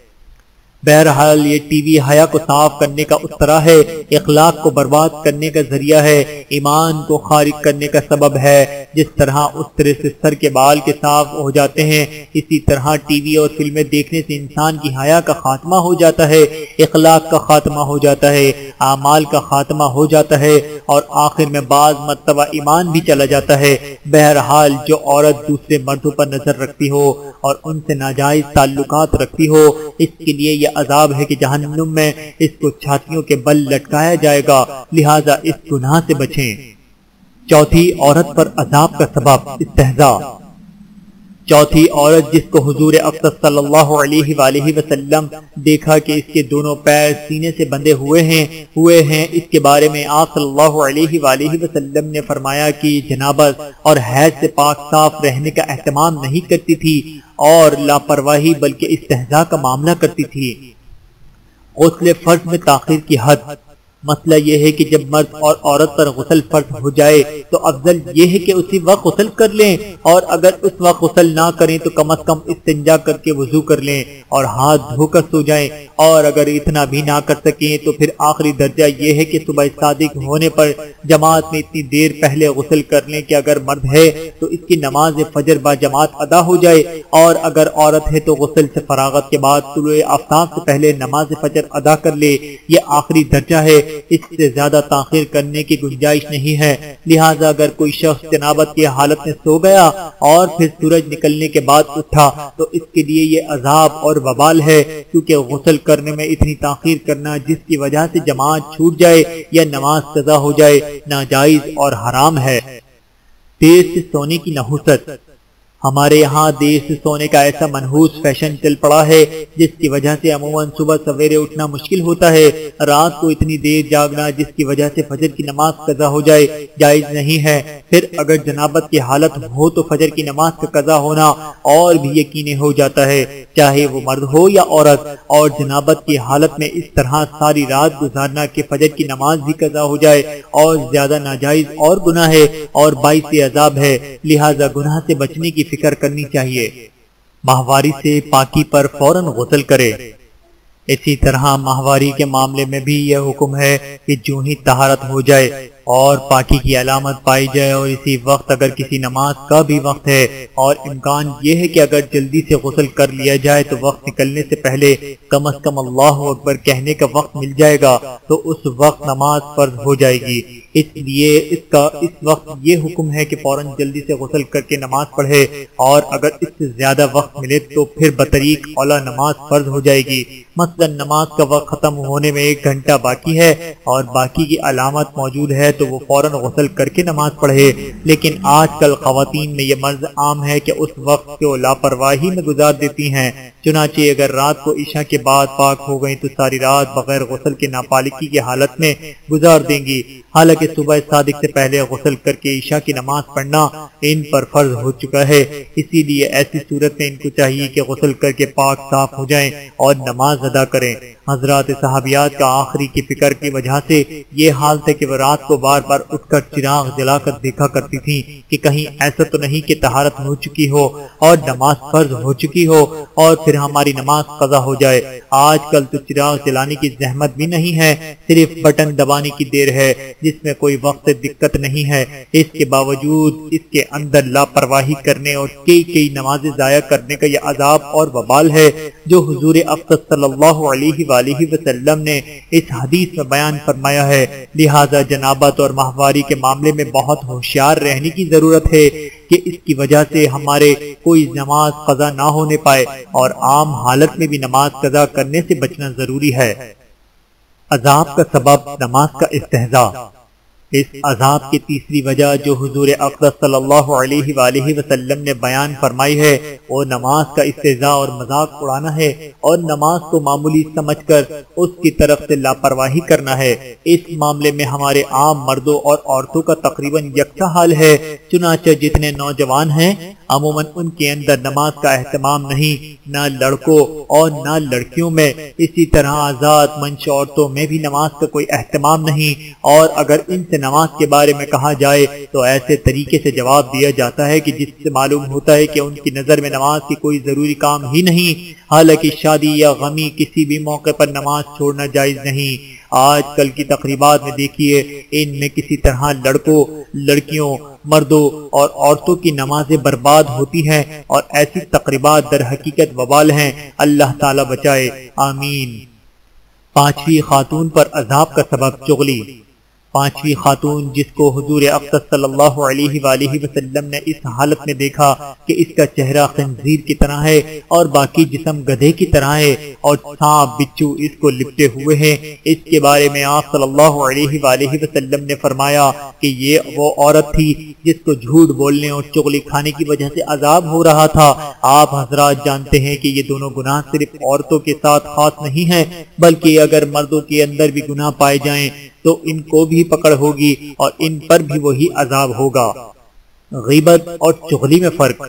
بہرحال یہ ٹی وی حیا کو صاف کرنے کا اترا ہے، اخلاق کو برباد کرنے کا ذریعہ ہے، ایمان کو خارج کرنے کا سبب ہے۔ جس طرح اس طرح سے سر کے بال کے صاف ہو جاتے ہیں، اسی طرح ٹی وی اور فلمیں دیکھنے سے انسان کی حیا کا خاتمہ ہو جاتا ہے، اخلاق کا خاتمہ ہو جاتا ہے، اعمال کا خاتمہ ہو جاتا ہے اور آخر میں بعض مرتبہ ایمان بھی چلا جاتا ہے۔ بہرحال جو عورت دوسرے مردوں پر نظر رکھتی ہو اور ان سے ناجائز تعلقات رکھتی ہو، اس کے لیے یہ عذاب ہے کہ جہنم میں اس کو چھاتیوں کے بل لٹکایا جائے گا، لہٰذا اس گناہ سے بچیں۔ چوتھی عورت پر عذاب کا سبب استحضاء۔ چوتھی عورت جس کو حضور اکثر صلی اللہ علیہ وآلہ وسلم دیکھا کہ اس کے دونوں پیر سینے سے بندے ہوئے ہیں ہوئے ہیں۔ اس کے بارے میں آپ صلی اللہ علیہ وآلہ وسلم نے فرمایا کہ جنابت اور حید سے پاک صاف رہنے کا اہتمام نہیں کرتی تھی اور لاپرواہی بلکہ استحضاء کا معاملہ کرتی تھی۔ غسل فرض میں تاخیر کی حد مسئلہ یہ ہے کہ جب مرد اور عورت پر غسل فرض ہو جائے تو افضل یہ ہے کہ اسی وقت غسل کر لیں اور اگر اس وقت غسل نہ کریں تو کم از کم استنجا کر کے وضو کر لیں اور ہاتھ دھو کر سو جائیں اور اگر اتنا بھی نہ کر سکیں تو پھر آخری درجہ یہ ہے کہ صبح صادق ہونے پر جماعت میں اتنی دیر پہلے غسل کر لیں کہ اگر مرد ہے تو اس کی نماز فجر با جماعت ادا ہو جائے اور اگر عورت ہے تو غسل سے فراغت کے بعد طلوع آفتاب سے پہلے نماز فجر ادا کر لے، یہ آخری درجہ ہے۔ اس سے زیادہ تاخیر کرنے کی گنجائش نہیں ہے۔ لہٰذا اگر کوئی شخص جنابت کی حالت میں سو گیا اور پھر سورج نکلنے کے بعد اٹھا، تو اس کے لیے یہ عذاب اور وبال ہے۔ کیونکہ غسل کرنے میں اتنی تاخیر کرنا جس کی وجہ سے جماعت چھوٹ جائے یا نماز سزا ہو جائے، ناجائز اور حرام ہے۔ دیر سے سونے کی نحوست۔ ہمارے یہاں دیر سے سونے کا ایسا منحوس فیشن چل پڑا ہے، جس کی وجہ سے عموماً صبح سویرے اٹھنا مشکل ہوتا ہے، رات کو اتنی دیر جاگنا جس کی وجہ سے فجر کی نماز قضا ہو جائے جائز نہیں ہے۔ پھر اگر جنابت کی حالت ہو تو فجر کی نماز کا قضا ہونا اور بھی یقینی ہو جاتا ہے۔ چاہے وہ مرد ہو یا عورت، اور جنابت کی حالت میں اس طرح ساری رات گزارنا کہ فجر کی نماز بھی قضا ہو جائے اور زیادہ ناجائز اور گناہ ہے اور باعث عذاب ہے۔ لہٰذا گناہ سے بچنے کی فکر کرنی چاہیے۔ ماہواری سے پاکی پر فوراً غسل کرے۔ اسی طرح ماہواری کے معاملے میں بھی یہ حکم ہے کہ جو ہی تہارت ہو جائے اور پاکی کی علامت پائی جائے اور اسی وقت اگر کسی نماز کا بھی وقت ہے اور امکان یہ ہے کہ اگر جلدی سے غسل کر لیا جائے تو وقت نکلنے سے پہلے کم از کم اللہ اکبر کہنے کا وقت مل جائے گا تو اس وقت نماز فرض ہو جائے گی۔ اس لیے اس کا اس وقت یہ حکم ہے کہ فوراً جلدی سے غسل کر کے نماز پڑھے اور اگر اس سے زیادہ وقت ملے تو پھر بطریق اولا نماز فرض ہو جائے گی۔ مثلا نماز کا وقت ختم ہونے میں ایک گھنٹہ باقی ہے اور باقی کی علامت موجود ہے تو وہ فوراً غسل کر کے نماز پڑھے۔ لیکن آج کل خواتین میں یہ مرض عام ہے کہ اس وقت کو لاپرواہی میں گزار دیتی ہیں۔ چنانچہ اگر رات کو عشاء کے بعد پاک ہو گئی تو ساری رات بغیر غسل کے ناپالکی کی حالت میں گزار دیں گی۔ حالانکہ صبح صادق سے پہلے غسل کر کے عشاء کی نماز پڑھنا ان پر فرض ہو چکا ہے۔ اسی لیے ایسی صورت میں ان کو چاہیے کہ غسل کر کے پاک صاف ہو جائیں اور نماز ادا کریں۔ حضرات صحابیات کا آخری کی فکر کی وجہ سے یہ حال تھے کہ وہ رات کو بار بار اٹھ کر چراغ جلا کر دیکھا کرتی تھی کہ کہیں ایسا تو نہیں کہ تہارت ہو چکی ہو اور نماز فرض ہو چکی ہو اور پھر ہماری نماز قضا ہو جائے۔ آج کل تو چراغ جلانے کی زحمت بھی نہیں ہے، صرف بٹن دبانے کی دیر ہے، جس میں کوئی وقت دقت نہیں ہے۔ اس کے باوجود اس کے اندر لاپرواہی کرنے اور کئی کئی نماز ضائع کرنے کا یہ عذاب اور وبال ہے جو حضور افسد صلی اللہ علیہ وآلہ وسلم نے اس حدیث میں بیان فرمایا ہے۔ لہٰذا جنابت اور ماہواری کے معاملے میں بہت ہوشیار رہنے کی ضرورت ہے کہ اس کی وجہ سے ہمارے کوئی نماز قضا نہ ہونے پائے اور عام حالت میں بھی نماز قضا کرنے سے بچنا ضروری ہے۔ عذاب کا سبب نماز کا استحضاء۔ اس عذاب کی تیسری وجہ جو حضور اقدس صلی اللہ علیہ وآلہ وسلم نے بیان فرمائی ہے، وہ نماز کا استضاء اور مذاق اڑانا ہے اور نماز کو معمولی سمجھ کر اس کی طرف سے لاپرواہی کرنا ہے۔ اس معاملے میں ہمارے عام مردوں اور عورتوں کا تقریباً یکساں حال ہے۔ چنانچہ جتنے نوجوان ہیں، عموماً ان کے اندر نماز کا اہتمام نہیں، نہ لڑکوں اور نہ لڑکیوں میں۔ اسی طرح آزاد منش عورتوں میں بھی نماز کا کوئی اہتمام نہیں اور اگر ان سے نماز کے بارے میں کہا جائے تو ایسے طریقے سے جواب دیا جاتا ہے کہ جس سے معلوم ہوتا ہے کہ ان کی نظر میں نماز کی کوئی ضروری کام ہی نہیں، حالانکہ شادی یا غمی کسی بھی موقع پر نماز چھوڑنا جائز نہیں۔ آج کل کی تقریبات میں دیکھیے، ان میں کسی طرح لڑکوں، لڑکیوں، مردوں اور عورتوں کی نمازیں برباد ہوتی ہیں اور ایسی تقریبات در حقیقت وبال ہیں۔ اللہ تعالی بچائے۔ آمین۔ پانچویں خاتون پر عذاب کا سبب چغلی۔ پانچویں خاتون جس کو حضور اقدس صلی اللہ علیہ وآلہ وسلم نے اس حالت میں دیکھا کہ اس کا چہرہ خنزیر کی طرح ہے اور باقی جسم گدھے کی طرح ہے اور سانپ بچو اس کو لپٹے ہوئے ہیں۔ اس کے بارے میں آپ صلی اللہ علیہ وآلہ وسلم نے فرمایا کہ یہ وہ عورت تھی جس کو جھوٹ بولنے اور چغلی کھانے کی وجہ سے عذاب ہو رہا تھا۔ آپ حضرات جانتے ہیں کہ یہ دونوں گناہ صرف عورتوں کے ساتھ خاص نہیں ہیں، بلکہ اگر مردوں کے اندر بھی گناہ پائے جائیں تو ان کو بھی پکڑ ہوگی اور ان پر بھی وہی عذاب ہوگا۔ غیبت اور چغلی میں فرق۔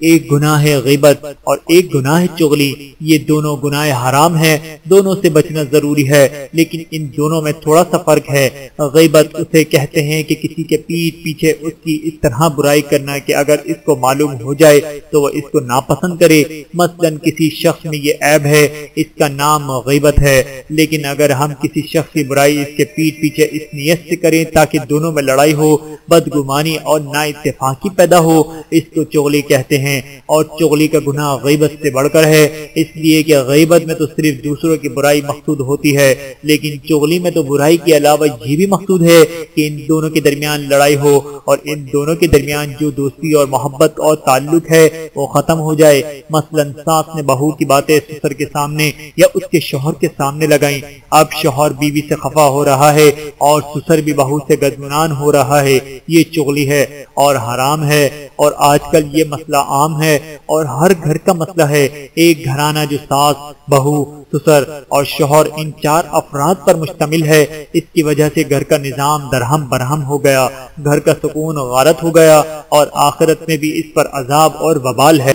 ایک گناہ ہے غیبت اور ایک گناہ ہے چغلی، یہ دونوں گناہ حرام ہیں، دونوں سے بچنا ضروری ہے، لیکن ان دونوں میں تھوڑا سا فرق ہے۔ غیبت اسے کہتے ہیں کہ کسی کے پیٹ پیچھے اس کی اس طرح برائی کرنا کہ اگر اس کو معلوم ہو جائے تو وہ اس کو ناپسند کرے۔ مثلا کسی شخص میں یہ عیب ہے، اس کا نام غیبت ہے، لیکن اگر ہم کسی شخص کی برائی اس کے پیٹ پیچھے اس نیت سے کریں تاکہ دونوں میں لڑائی ہو، بدگمانی اور نا اتفاقی پیدا ہو، اس کو چغلی کہتے ہیں ہیں اور چغلی کا گناہ غیبت سے بڑھ کر ہے۔ اس لیے کہ غیبت میں تو صرف دوسروں کی برائی مقصود ہوتی ہے، لیکن چغلی میں تو برائی کے علاوہ یہ بھی مقصود ہے کہ ان دونوں کے درمیان لڑائی ہو اور ان دونوں کے درمیان جو دوستی اور محبت اور تعلق ہے وہ ختم ہو جائے۔ مثلا ساس نے بہو کی باتیں سسر کے سامنے یا اس کے شوہر کے سامنے لگائیں۔ اب شوہر بیوی سے خفا ہو رہا ہے اور سسر بھی بہو سے گدمنان ہو رہا ہے۔ یہ چغلی ہے اور حرام ہے۔ اور آج کل یہ مسئلہ عام ہے اور ہر گھر کا مسئلہ ہے۔ ایک گھرانہ جو ساس، بہو، سسر اور شوہر ان چار افراد پر مشتمل ہے۔ اس کی وجہ سے گھر کا نظام درہم برہم ہو گیا، گھر کا سکون غارت ہو گیا اور آخرت میں بھی اس پر عذاب اور وبال ہے۔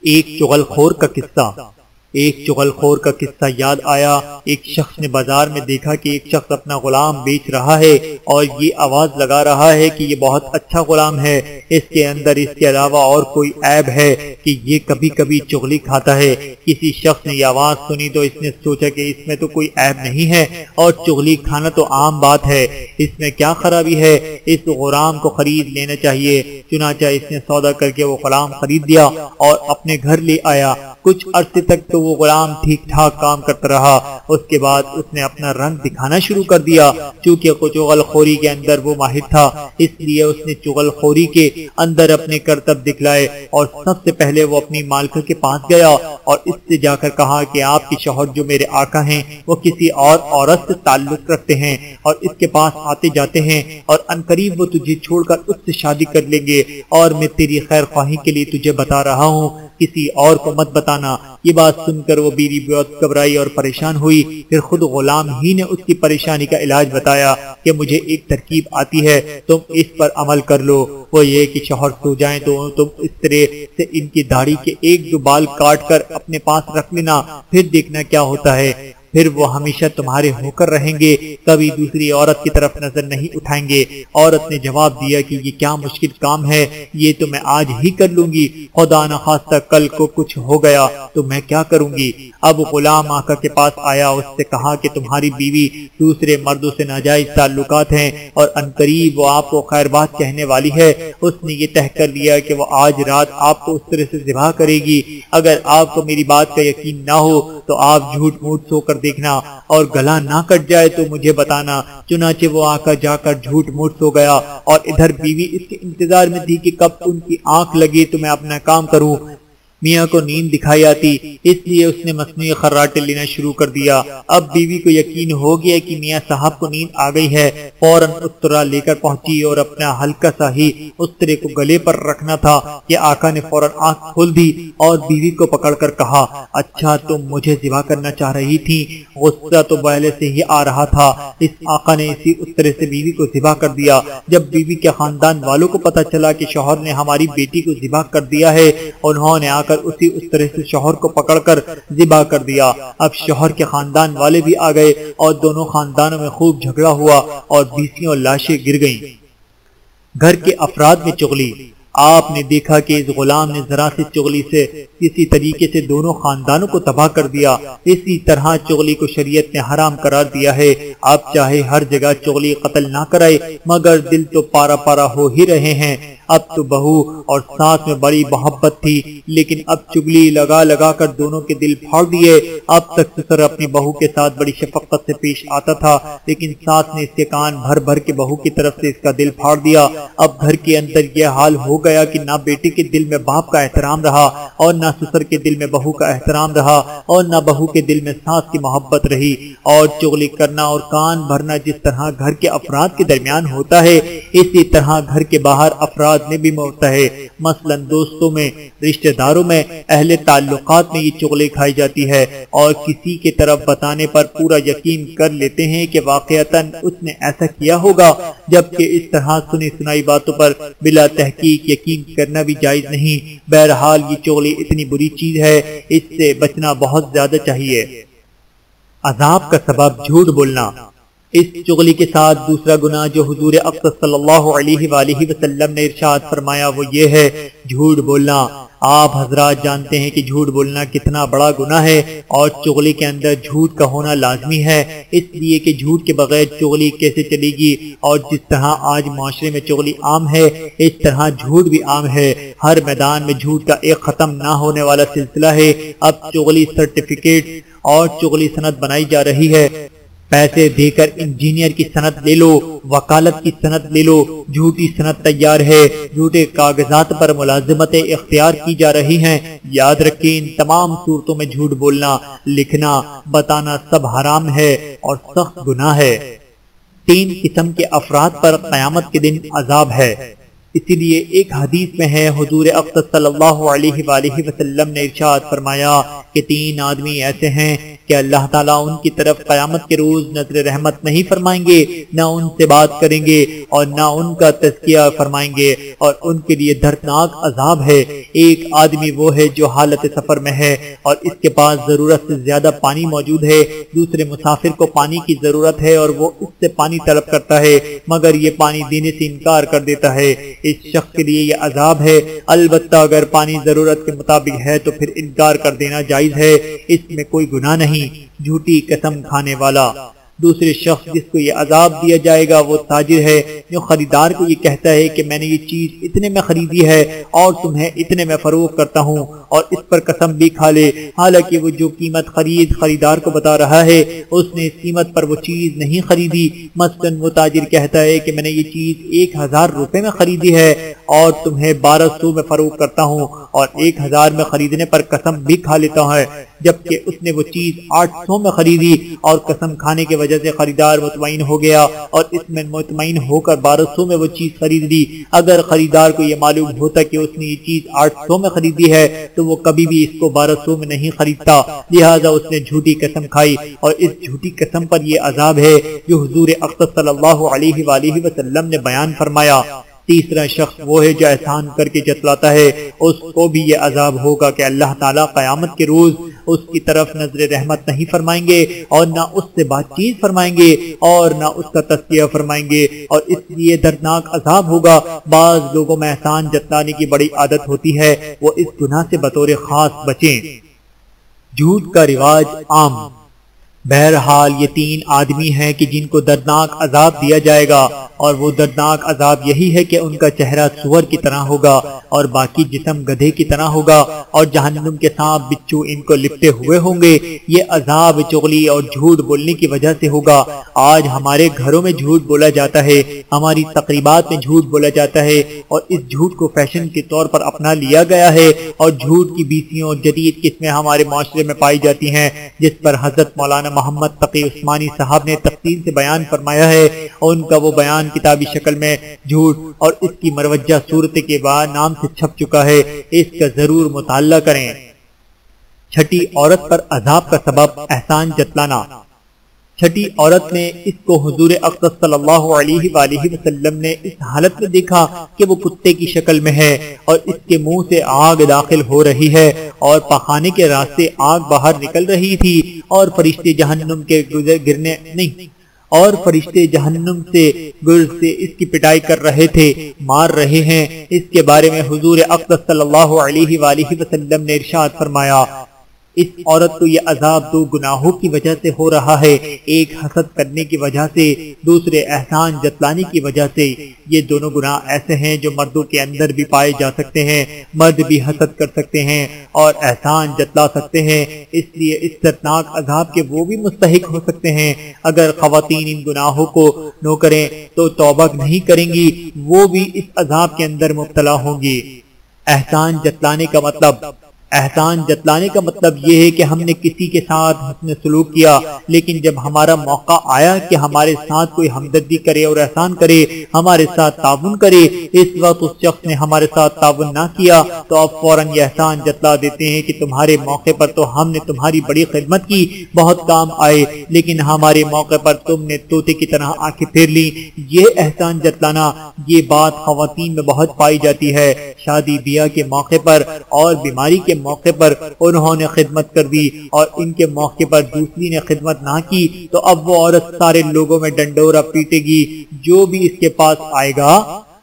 ایک چغل خور کا قصہ۔ ایک چغل خور کا قصہ یاد آیا۔ ایک شخص نے بازار میں دیکھا کہ ایک شخص اپنا غلام بیچ رہا ہے اور یہ آواز لگا رہا ہے کہ یہ بہت اچھا غلام ہے۔ اس کے اندر اس کے علاوہ اور کوئی عیب ہے کہ یہ کبھی کبھی چغلی کھاتا ہے۔ کسی شخص نے یہ آواز سنی تو اس نے سوچا کہ اس میں تو کوئی عیب نہیں ہے اور چغلی کھانا تو عام بات ہے۔ اس میں کیا خرابی ہے؟ اس غلام کو خرید لینا چاہیے۔ چنانچہ اس نے سودا کر کے وہ غلام خرید دیا اور اپنے گھر لے آیا۔ کچھ عرصے تک تو وہ غلام ٹھیک ٹھاک کام کرتا رہا۔ اس کے بعد اس نے اپنا رنگ دکھانا شروع کر دیا۔ چونکہ چغل خوری کے اندر وہ ماہر تھا، اس لیے اس نے چغل خوری کے اندر اپنے کرتب دکھلائے۔ اور سب سے پہلے وہ اپنی مالکہ کے پاس گیا اور اس سے جا کر کہا کہ آپ کی شوہر جو میرے آقا ہیں، وہ کسی اور عورت سے تعلق رکھتے ہیں اور اس کے پاس آتے جاتے ہیں اور انقریب وہ تجھے چھوڑ کر اس سے شادی کر لیں گے۔ اور میں تیری خیر خواہی کے لیے تجھے بتا رہا ہوں، کسی اور کو مت بتانا۔ یہ بات سن کر وہ بیوی بہت گھبرائی اور پریشان ہوئی۔ پھر خود غلام ہی نے اس کی پریشانی کا علاج بتایا کہ مجھے ایک ترکیب آتی ہے، تم اس پر عمل کر لو۔ وہ یہ کہ شوہر سو جائیں تو تم اس طرح سے ان کی داڑھی کے ایک دو بال کاٹ کر اپنے پاس رکھ لینا، پھر دیکھنا کیا ہوتا ہے۔ پھر وہ ہمیشہ تمہارے ہو کر رہیں گے، کبھی دوسری عورت کی طرف نظر نہیں اٹھائیں گے۔ عورت نے جواب دیا کہ یہ کیا مشکل کام ہے، یہ تو میں آج ہی کر لوں گی۔ خدا نخواستہ کل کو کچھ ہو گیا، تو میں کیا کروں گی؟ اب غلام آقا کے پاس آیا، اس سے کہا کہ تمہاری بیوی دوسرے مردوں سے ناجائز تعلقات ہیں اور انقریب وہ آپ کو خیر بات کہنے والی ہے۔ اس نے یہ تہ کر لیا کہ وہ آج رات آپ کو اس طرح سے ذبح کرے گی۔ اگر آپ کو میری بات کا یقین نہ ہو، تو آپ جھوٹ موٹ سو کر دیکھنا اور گلا نہ کٹ جائے تو مجھے بتانا۔ چنانچہ وہ آ کر جا کر جھوٹ موٹ سو گیا اور ادھر بیوی اس کے انتظار میں تھی کہ کب ان کی آنکھ لگی تو میں اپنا کام کروں۔ میاں کو نیند دکھائی آتی، اس لیے اس نے مصنوعی خراٹے لینا شروع کر دیا۔ اب بیوی کو یقین ہو گیا کہ میاں صاحب کو نیند آ گئی ہے، فوراً استرا لے کر پہنچی اور اپنا ہلکا سا ہی استرے کو گلے پر رکھنا تھا کہ آقا نے فوراً آنکھ کھول دی اور بیوی کو پکڑ کر کہا اچھا تم مجھے ذبح کرنا چاہ رہی تھی، غصہ تو پہلے سے ہی آ رہا تھا۔ اس آقا نے اسی استرے سے بیوی کو ذبح کر دیا۔ جب بیوی کے خاندان والوں کو پتا چلا کہ شوہر نے ہماری بیٹی کو ذبح کر دیا ہے، انہوں نے آ کر اسی اس طرح سے شوہر کو پکڑ کر ذبح کر دیا۔ اب شوہر کے خاندان والے بھی آ گئے اور دونوں خاندانوں میں خوب جھگڑا ہوا اور بیسیوں لاشیں گر گئیں۔ گھر کے افراد میں چغلی۔ آپ نے دیکھا کہ اس غلام نے ذرا سی چغلی سے کسی طریقے سے دونوں خاندانوں کو تباہ کر دیا۔ اسی طرح چغلی کو شریعت نے حرام قرار دیا ہے۔ آپ چاہے ہر جگہ چغلی قتل نہ کرائے، مگر دل تو پارا پارا ہو ہی رہے ہیں۔ اب تو بہو اور ساتھ میں بڑی محبت تھی، لیکن اب چگلی لگا لگا کر دونوں کے دل پھاڑ دیے اب تک سسر اپنی بہو کے ساتھ بڑی شفقت سے پیش آتا تھا، لیکن ساتھ نے اس کے کان بھر بھر کے بہو کی طرف سے اس کا دل پھاڑ دیا۔ اب گھر کے اندر یہ حال ہو گیا کہ نہ بیٹے کے دل میں باپ کا احترام رہا اور نہ سسر کے دل میں بہو کا احترام رہا اور نہ بہو کے دل میں ساس کی محبت رہی۔ اور چغلی کرنا اور کان بھرنا جس طرح گھر کے افراد کے درمیان ہوتا ہے، اسی طرح گھر کے باہر افراد میں بھی ہوتا ہے۔ مثلا دوستوں میں، رشتہ داروں میں، اہل تعلقات میں یہ چغلے کھائی جاتی ہے۔ اور کسی کے طرف بتانے پر پورا یقین کر لیتے ہیں کہ واقعتاً اس نے ایسا کیا ہوگا۔ جبکہ اس طرح سنی سنائی باتوں پر بلا تحقیق یقین کرنا بھی جائز نہیں۔ بہرحال یہ چغلی اتنی بری چیز ہے، اس سے بچنا بہت زیادہ چاہیے۔ عذاب کا سبب جھوٹ بولنا۔ اس چغلی کے ساتھ دوسرا گناہ جو حضور اقصد صلی اللہ علیہ وآلہ وسلم نے ارشاد فرمایا وہ یہ ہے، جھوٹ بولنا۔ آپ حضرات جانتے ہیں کہ جھوٹ بولنا کتنا بڑا گناہ ہے اور چغلی کے اندر جھوٹ کا ہونا لازمی ہے۔ اس لیے کہ جھوٹ کے بغیر چغلی کیسے چلے گی اور جس طرح آج معاشرے میں چغلی عام ہے، اس طرح جھوٹ بھی عام ہے۔ ہر میدان میں جھوٹ کا ایک ختم نہ ہونے والا سلسلہ ہے۔ اب چغلی سرٹیفکیٹ اور چغلی سند بنائی جا رہی ہے۔ پیسے دے کر انجینئر کی صنعت لے لو، وکالت کی صنعت لے لو، جھوٹی صنعت تیار ہے، جھوٹے کاغذات پر ملازمتیں اختیار کی جا رہی ہیں۔ یاد رکھیں، ان تمام صورتوں میں جھوٹ بولنا، لکھنا، بتانا سب حرام ہے اور سخت گناہ ہے۔ تین قسم کے افراد پر قیامت کے دن عذاب ہے۔ اسی لیے ایک حدیث میں ہے، حضور اقصد صلی اللہ علیہ وآلہ وسلم نے ارشاد فرمایا کہ تین آدمی ایسے ہیں کہ اللہ تعالیٰ ان کی طرف قیامت کے روز نظر رحمت نہیں فرمائیں گے، نہ ان سے بات کریں گے اور نہ ان کا تذکیہ فرمائیں گے اور ان کے لیے دردناک عذاب ہے۔ ایک آدمی وہ ہے جو حالت سفر میں ہے اور اس کے پاس ضرورت سے زیادہ پانی موجود ہے، دوسرے مسافر کو پانی کی ضرورت ہے اور وہ اس سے پانی طلب کرتا ہے، مگر یہ پانی دینے سے انکار کر دیتا ہے۔ اس شخص کے لیے یہ عذاب ہے۔ البتہ اگر پانی ضرورت کے مطابق ہے تو پھر انکار کر دینا جائز ہے۔ اس میں کوئی گناہ نہیں۔ جھوٹی قسم کھانے والا۔ دوسرے شخص جس کو یہ عذاب دیا جائے گا، وہ تاجر ہے، جو خریدار کو یہ کہتا ہے کہ میں نے یہ چیز اتنے میں خریدی ہے اور تمہیں اتنے میں فروغ کرتا ہوں اور اس پر قسم بھی کھا لے۔ حالانکہ وہ جو قیمت خرید خریدار کو بتا رہا ہے، اس نے اس قیمت پر وہ چیز نہیں خریدی۔ مثلاً وہ تاجر کہتا ہے کہ میں نے یہ چیز ایک ہزار روپے میں خریدی ہے اور تمہیں بارہ سو میں فروغ کرتا ہوں اور ایک ہزار میں خریدنے پر قسم بھی کھا لیتا ہے۔ جبکہ اس نے وہ چیز آٹھ سو میں خریدی اور قسم کھانے کی وجہ سے خریدار مطمئن ہو گیا اور اس میں مطمئن ہو کر بارہ سو میں وہ چیز خرید لی۔ اگر خریدار کو یہ معلوم ہوتا کہ اس نے یہ چیز آٹھ سو میں خریدی ہے، تو وہ کبھی بھی اس کو بارہ سو میں نہیں خریدتا۔ لہٰذا اس نے جھوٹی قسم کھائی اور اس جھوٹی قسم پر یہ عذاب ہے جو حضور اقتص صلی اللہ علیہ وآلہ وسلم نے بیان فرمایا۔ تیسرا شخص وہ ہے جو احسان کر کے جتلاتا ہے، اس کو بھی یہ عذاب ہوگا کہ اللہ تعالیٰ قیامت کے روز اس کی طرف نظر رحمت نہیں فرمائیں گے اور نہ اس سے بات چیت فرمائیں گے اور نہ اس کا تذکیہ فرمائیں گے اور اس لیے دردناک عذاب ہوگا۔ بعض لوگوں میں احسان جتلانے کی بڑی عادت ہوتی ہے، وہ اس گناہ سے بطور خاص بچیں۔ جھوٹ کا رواج عام۔ بہرحال یہ تین آدمی ہیں کہ جن کو دردناک عذاب دیا جائے گا، اور وہ دردناک عذاب یہی ہے کہ ان کا چہرہ سور کی طرح ہوگا اور باقی جسم گدھے کی طرح ہوگا اور جہنم کے سانپ بچو ان کو لپٹے ہوئے ہوں گے۔ یہ عذاب چغلی اور جھوٹ بولنے کی وجہ سے ہوگا۔ آج ہمارے گھروں میں جھوٹ بولا جاتا ہے، ہماری تقریبات میں جھوٹ بولا جاتا ہے اور اس جھوٹ کو فیشن کے طور پر اپنا لیا گیا ہے اور جھوٹ کی بیسیوں جدید قسمیں ہمارے معاشرے میں پائی جاتی ہیں، جس پر حضرت مولانا محمد تقی عثمانی صاحب نے تفصیل سے بیان فرمایا ہے اور ان کا وہ بیان کتابی شکل میں جھوٹ اور اس کی مروجہ صورت کے بعد نام سے چھپ چکا ہے۔ اس کا ضرور مطالعہ کریں۔ چھٹی عورت پر عذاب کا سبب احسان جتلانا۔ چھٹی عورت نے اس کو حضور اقدس صلی اللہ علیہ وآلہ وسلم نے اس حالت میں دیکھا کہ وہ کتے کی شکل میں ہے اور اس کے منہ سے آگ داخل ہو رہی ہے اور پخانے کے راستے آگ باہر نکل رہی تھی اور فرشتے جہنم کے گزر گرنے نہیں، اور فرشتے جہنم سے گر سے اس کی پٹائی کر رہے تھے، مار رہے ہیں۔ اس کے بارے میں حضور اقدس صلی اللہ علیہ وآلہ وسلم نے ارشاد فرمایا اس عورت کو یہ عذاب دو گناہوں کی وجہ سے ہو رہا ہے۔ ایک حسد کرنے کی وجہ سے، دوسرے احسان جتلانے کی وجہ سے۔ یہ دونوں گناہ ایسے ہیں جو مردوں کے اندر بھی پائے جا سکتے ہیں، مرد بھی حسد کر سکتے ہیں اور احسان جتلا سکتے ہیں۔ اس لیے اس دردناک عذاب کے وہ بھی مستحق ہو سکتے ہیں۔ اگر خواتین ان گناہوں کو نو کریں تو توبہ نہیں کریں گی، وہ بھی اس عذاب کے اندر مبتلا ہوں گی۔ احسان جتلانے کا مطلب احسان جتلانے کا مطلب یہ ہے کہ ہم نے کسی کے ساتھ حسن سلوک کیا، لیکن جب ہمارا موقع آیا کہ ہمارے ساتھ کوئی ہمدردی کرے اور احسان کرے، ہمارے ساتھ تعاون کرے، اس وقت اس شخص نے ہمارے ساتھ تعاون نہ کیا، تو اب فوراً یہ احسان جتلا دیتے ہیں کہ تمہارے موقع پر تو ہم نے تمہاری بڑی خدمت کی، بہت کام آئے، لیکن ہمارے موقع پر تم نے توتے کی طرح آنکھیں پھیر لی یہ احسان جتلانا، یہ بات خواتین میں بہت پائی جاتی ہے۔ شادی بیاہ کے موقع پر اور بیماری کے موقع پر انہوں نے خدمت کر دی اور ان کے موقع پر دوسری نے خدمت نہ کی تو اب وہ عورت سارے لوگوں میں ڈنڈورا پیٹے گی جو بھی اس کے پاس آئے گا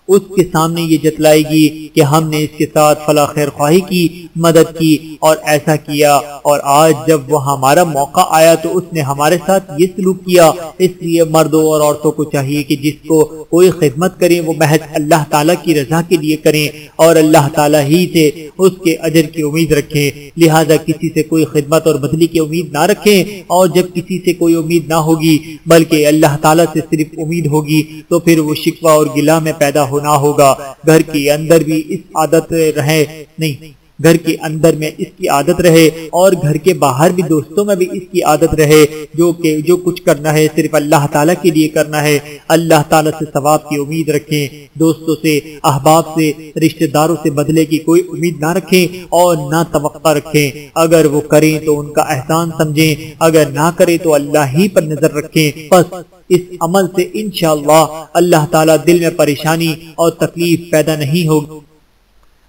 اس کے سامنے یہ جتلائے گی کہ ہم نے اس کے ساتھ فلا خیر خواہی کی، مدد کی اور ایسا کیا۔ اور آج جب وہ ہمارا موقع آیا تو اس نے ہمارے ساتھ یہ سلوک کیا۔ اس لیے مردوں اور عورتوں کو چاہیے کہ جس کو کوئی خدمت کریں، وہ محض اللہ تعالیٰ کی رضا کے لیے کریں اور اللہ تعالیٰ ہی سے اس کے اجر کی امید رکھیں۔ لہٰذا کسی سے کوئی خدمت اور بدلی کی امید نہ رکھیں اور جب کسی سے کوئی امید نہ ہوگی، بلکہ اللہ تعالیٰ سے صرف امید ہوگی، تو پھر وہ شکوہ اور گلا میں پیدا ہو ہونا ہوگا۔ گھر کے اندر بھی اس عادت رہے۔ نہیں، گھر کے اندر میں اس کی عادت رہے اور گھر کے باہر بھی دوستوں میں بھی اس کی عادت رہے۔ جو کہ، جو کچھ کرنا ہے صرف اللہ تعالیٰ کے لیے کرنا ہے۔ اللہ تعالیٰ سے ثواب کی امید رکھیں۔ دوستوں سے، احباب سے، رشتہ داروں سے بدلے کی کوئی امید نہ رکھیں اور نہ توقع رکھیں۔ اگر وہ کریں تو ان کا احسان سمجھیں۔ اگر نہ کریں تو اللہ ہی پر نظر رکھیں۔ بس اس عمل سے انشاءاللہ اللہ تعالیٰ دل میں پریشانی اور تکلیف پیدا نہیں ہوگی۔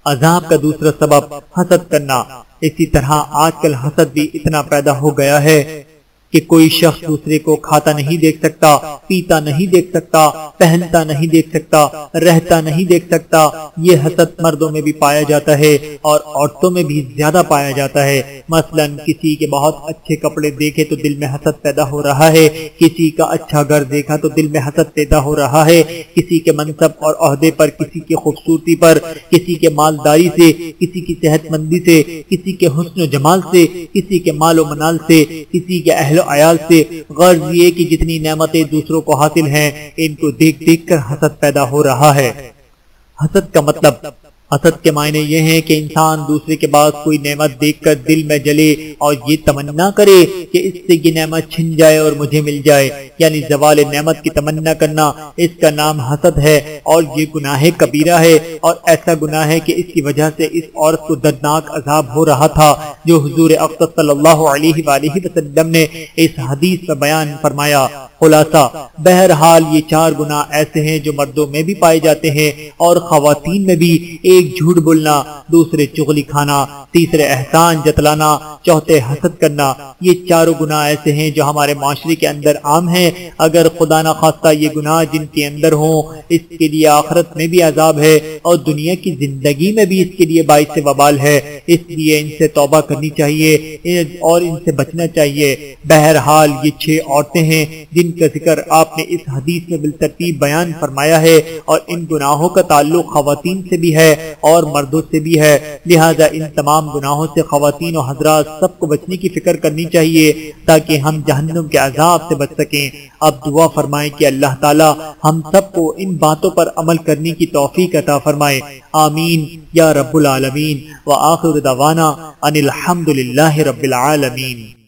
عذاب کا دوسرا سبب حسد کرنا۔ اسی طرح آج کل حسد بھی اتنا پیدا ہو گیا ہے۔ کہ کوئی شخص دوسرے کو کھاتا نہیں دیکھ سکتا، پیتا نہیں دیکھ سکتا، پہنتا نہیں دیکھ سکتا، رہتا نہیں دیکھ سکتا، یہ حسد مردوں میں بھی پایا جاتا ہے اور عورتوں میں بھی زیادہ پایا جاتا ہے۔ مثلا کسی کے بہت اچھے کپڑے دیکھے تو دل میں حسد پیدا ہو رہا ہے، کسی کا اچھا گھر دیکھا تو دل میں حسد پیدا ہو رہا ہے، کسی کے منصب اور عہدے پر، کسی کی خوبصورتی پر، کسی کے مالداری سے، کسی کی صحت مندی سے، کسی کے حسن و جمال سے، کسی کے مال و منال سے، کسی کے اہل عیال سے غرض یہ کہ جتنی نعمتیں دوسروں کو حاصل ہیں، ان کو دیکھ دیکھ کر حسد پیدا ہو رہا ہے۔ حسد کا مطلب حسد کے معنی یہ ہیں کہ انسان دوسرے کے بعد کوئی نعمت دیکھ کر دل میں جلے اور یہ تمنا کرے کہ اس سے یہ نعمت چھن جائے اور مجھے مل جائے۔ یعنی زوال نعمت کی تمنا کرنا، اس کا نام حسد ہے اور یہ گناہ کبیرہ ہے اور ایسا گناہ ہے کہ اس کی وجہ سے اس عورت کو دردناک عذاب ہو رہا تھا، جو حضور اقتص صلی اللہ علیہ وآلہ وسلم نے اس حدیث میں بیان فرمایا۔ خلاصہ، بہرحال یہ چار گناہ ایسے ہیں جو مردوں میں بھی پائے جاتے ہیں اور خواتین میں بھی، ایک ایک جھوٹ بولنا، دوسرے چغلی کھانا، تیسرے احسان جتلانا، چوتھے حسد کرنا، یہ چاروں گناہ ایسے ہیں جو ہمارے معاشرے کے اندر عام ہیں۔ اگر خدا نہ خواستہ یہ گناہ جن کے اندر ہوں، اس کے لیے آخرت میں بھی عذاب ہے اور دنیا کی زندگی میں بھی اس کے لیے باعث وبال ہے۔ اس لیے ان سے توبہ کرنی چاہیے اور ان سے بچنا چاہیے۔ بہرحال یہ چھ عورتیں ہیں جن کا ذکر آپ نے اس حدیث میں بالترتیب بیان فرمایا ہے اور ان گناہوں کا تعلق خواتین سے بھی ہے۔ اور مردوں سے بھی ہے۔ لہذا ان تمام گناہوں سے خواتین و حضرات سب کو بچنے کی فکر کرنی چاہیے تاکہ ہم جہنم کے عذاب سے بچ سکیں۔ اب دعا فرمائیں کہ اللہ تعالی ہم سب کو ان باتوں پر عمل کرنے کی توفیق عطا فرمائے۔ آمین۔ یا رب العالمین۔ وآخر دعوانا ان الحمد للہ رب العالمین۔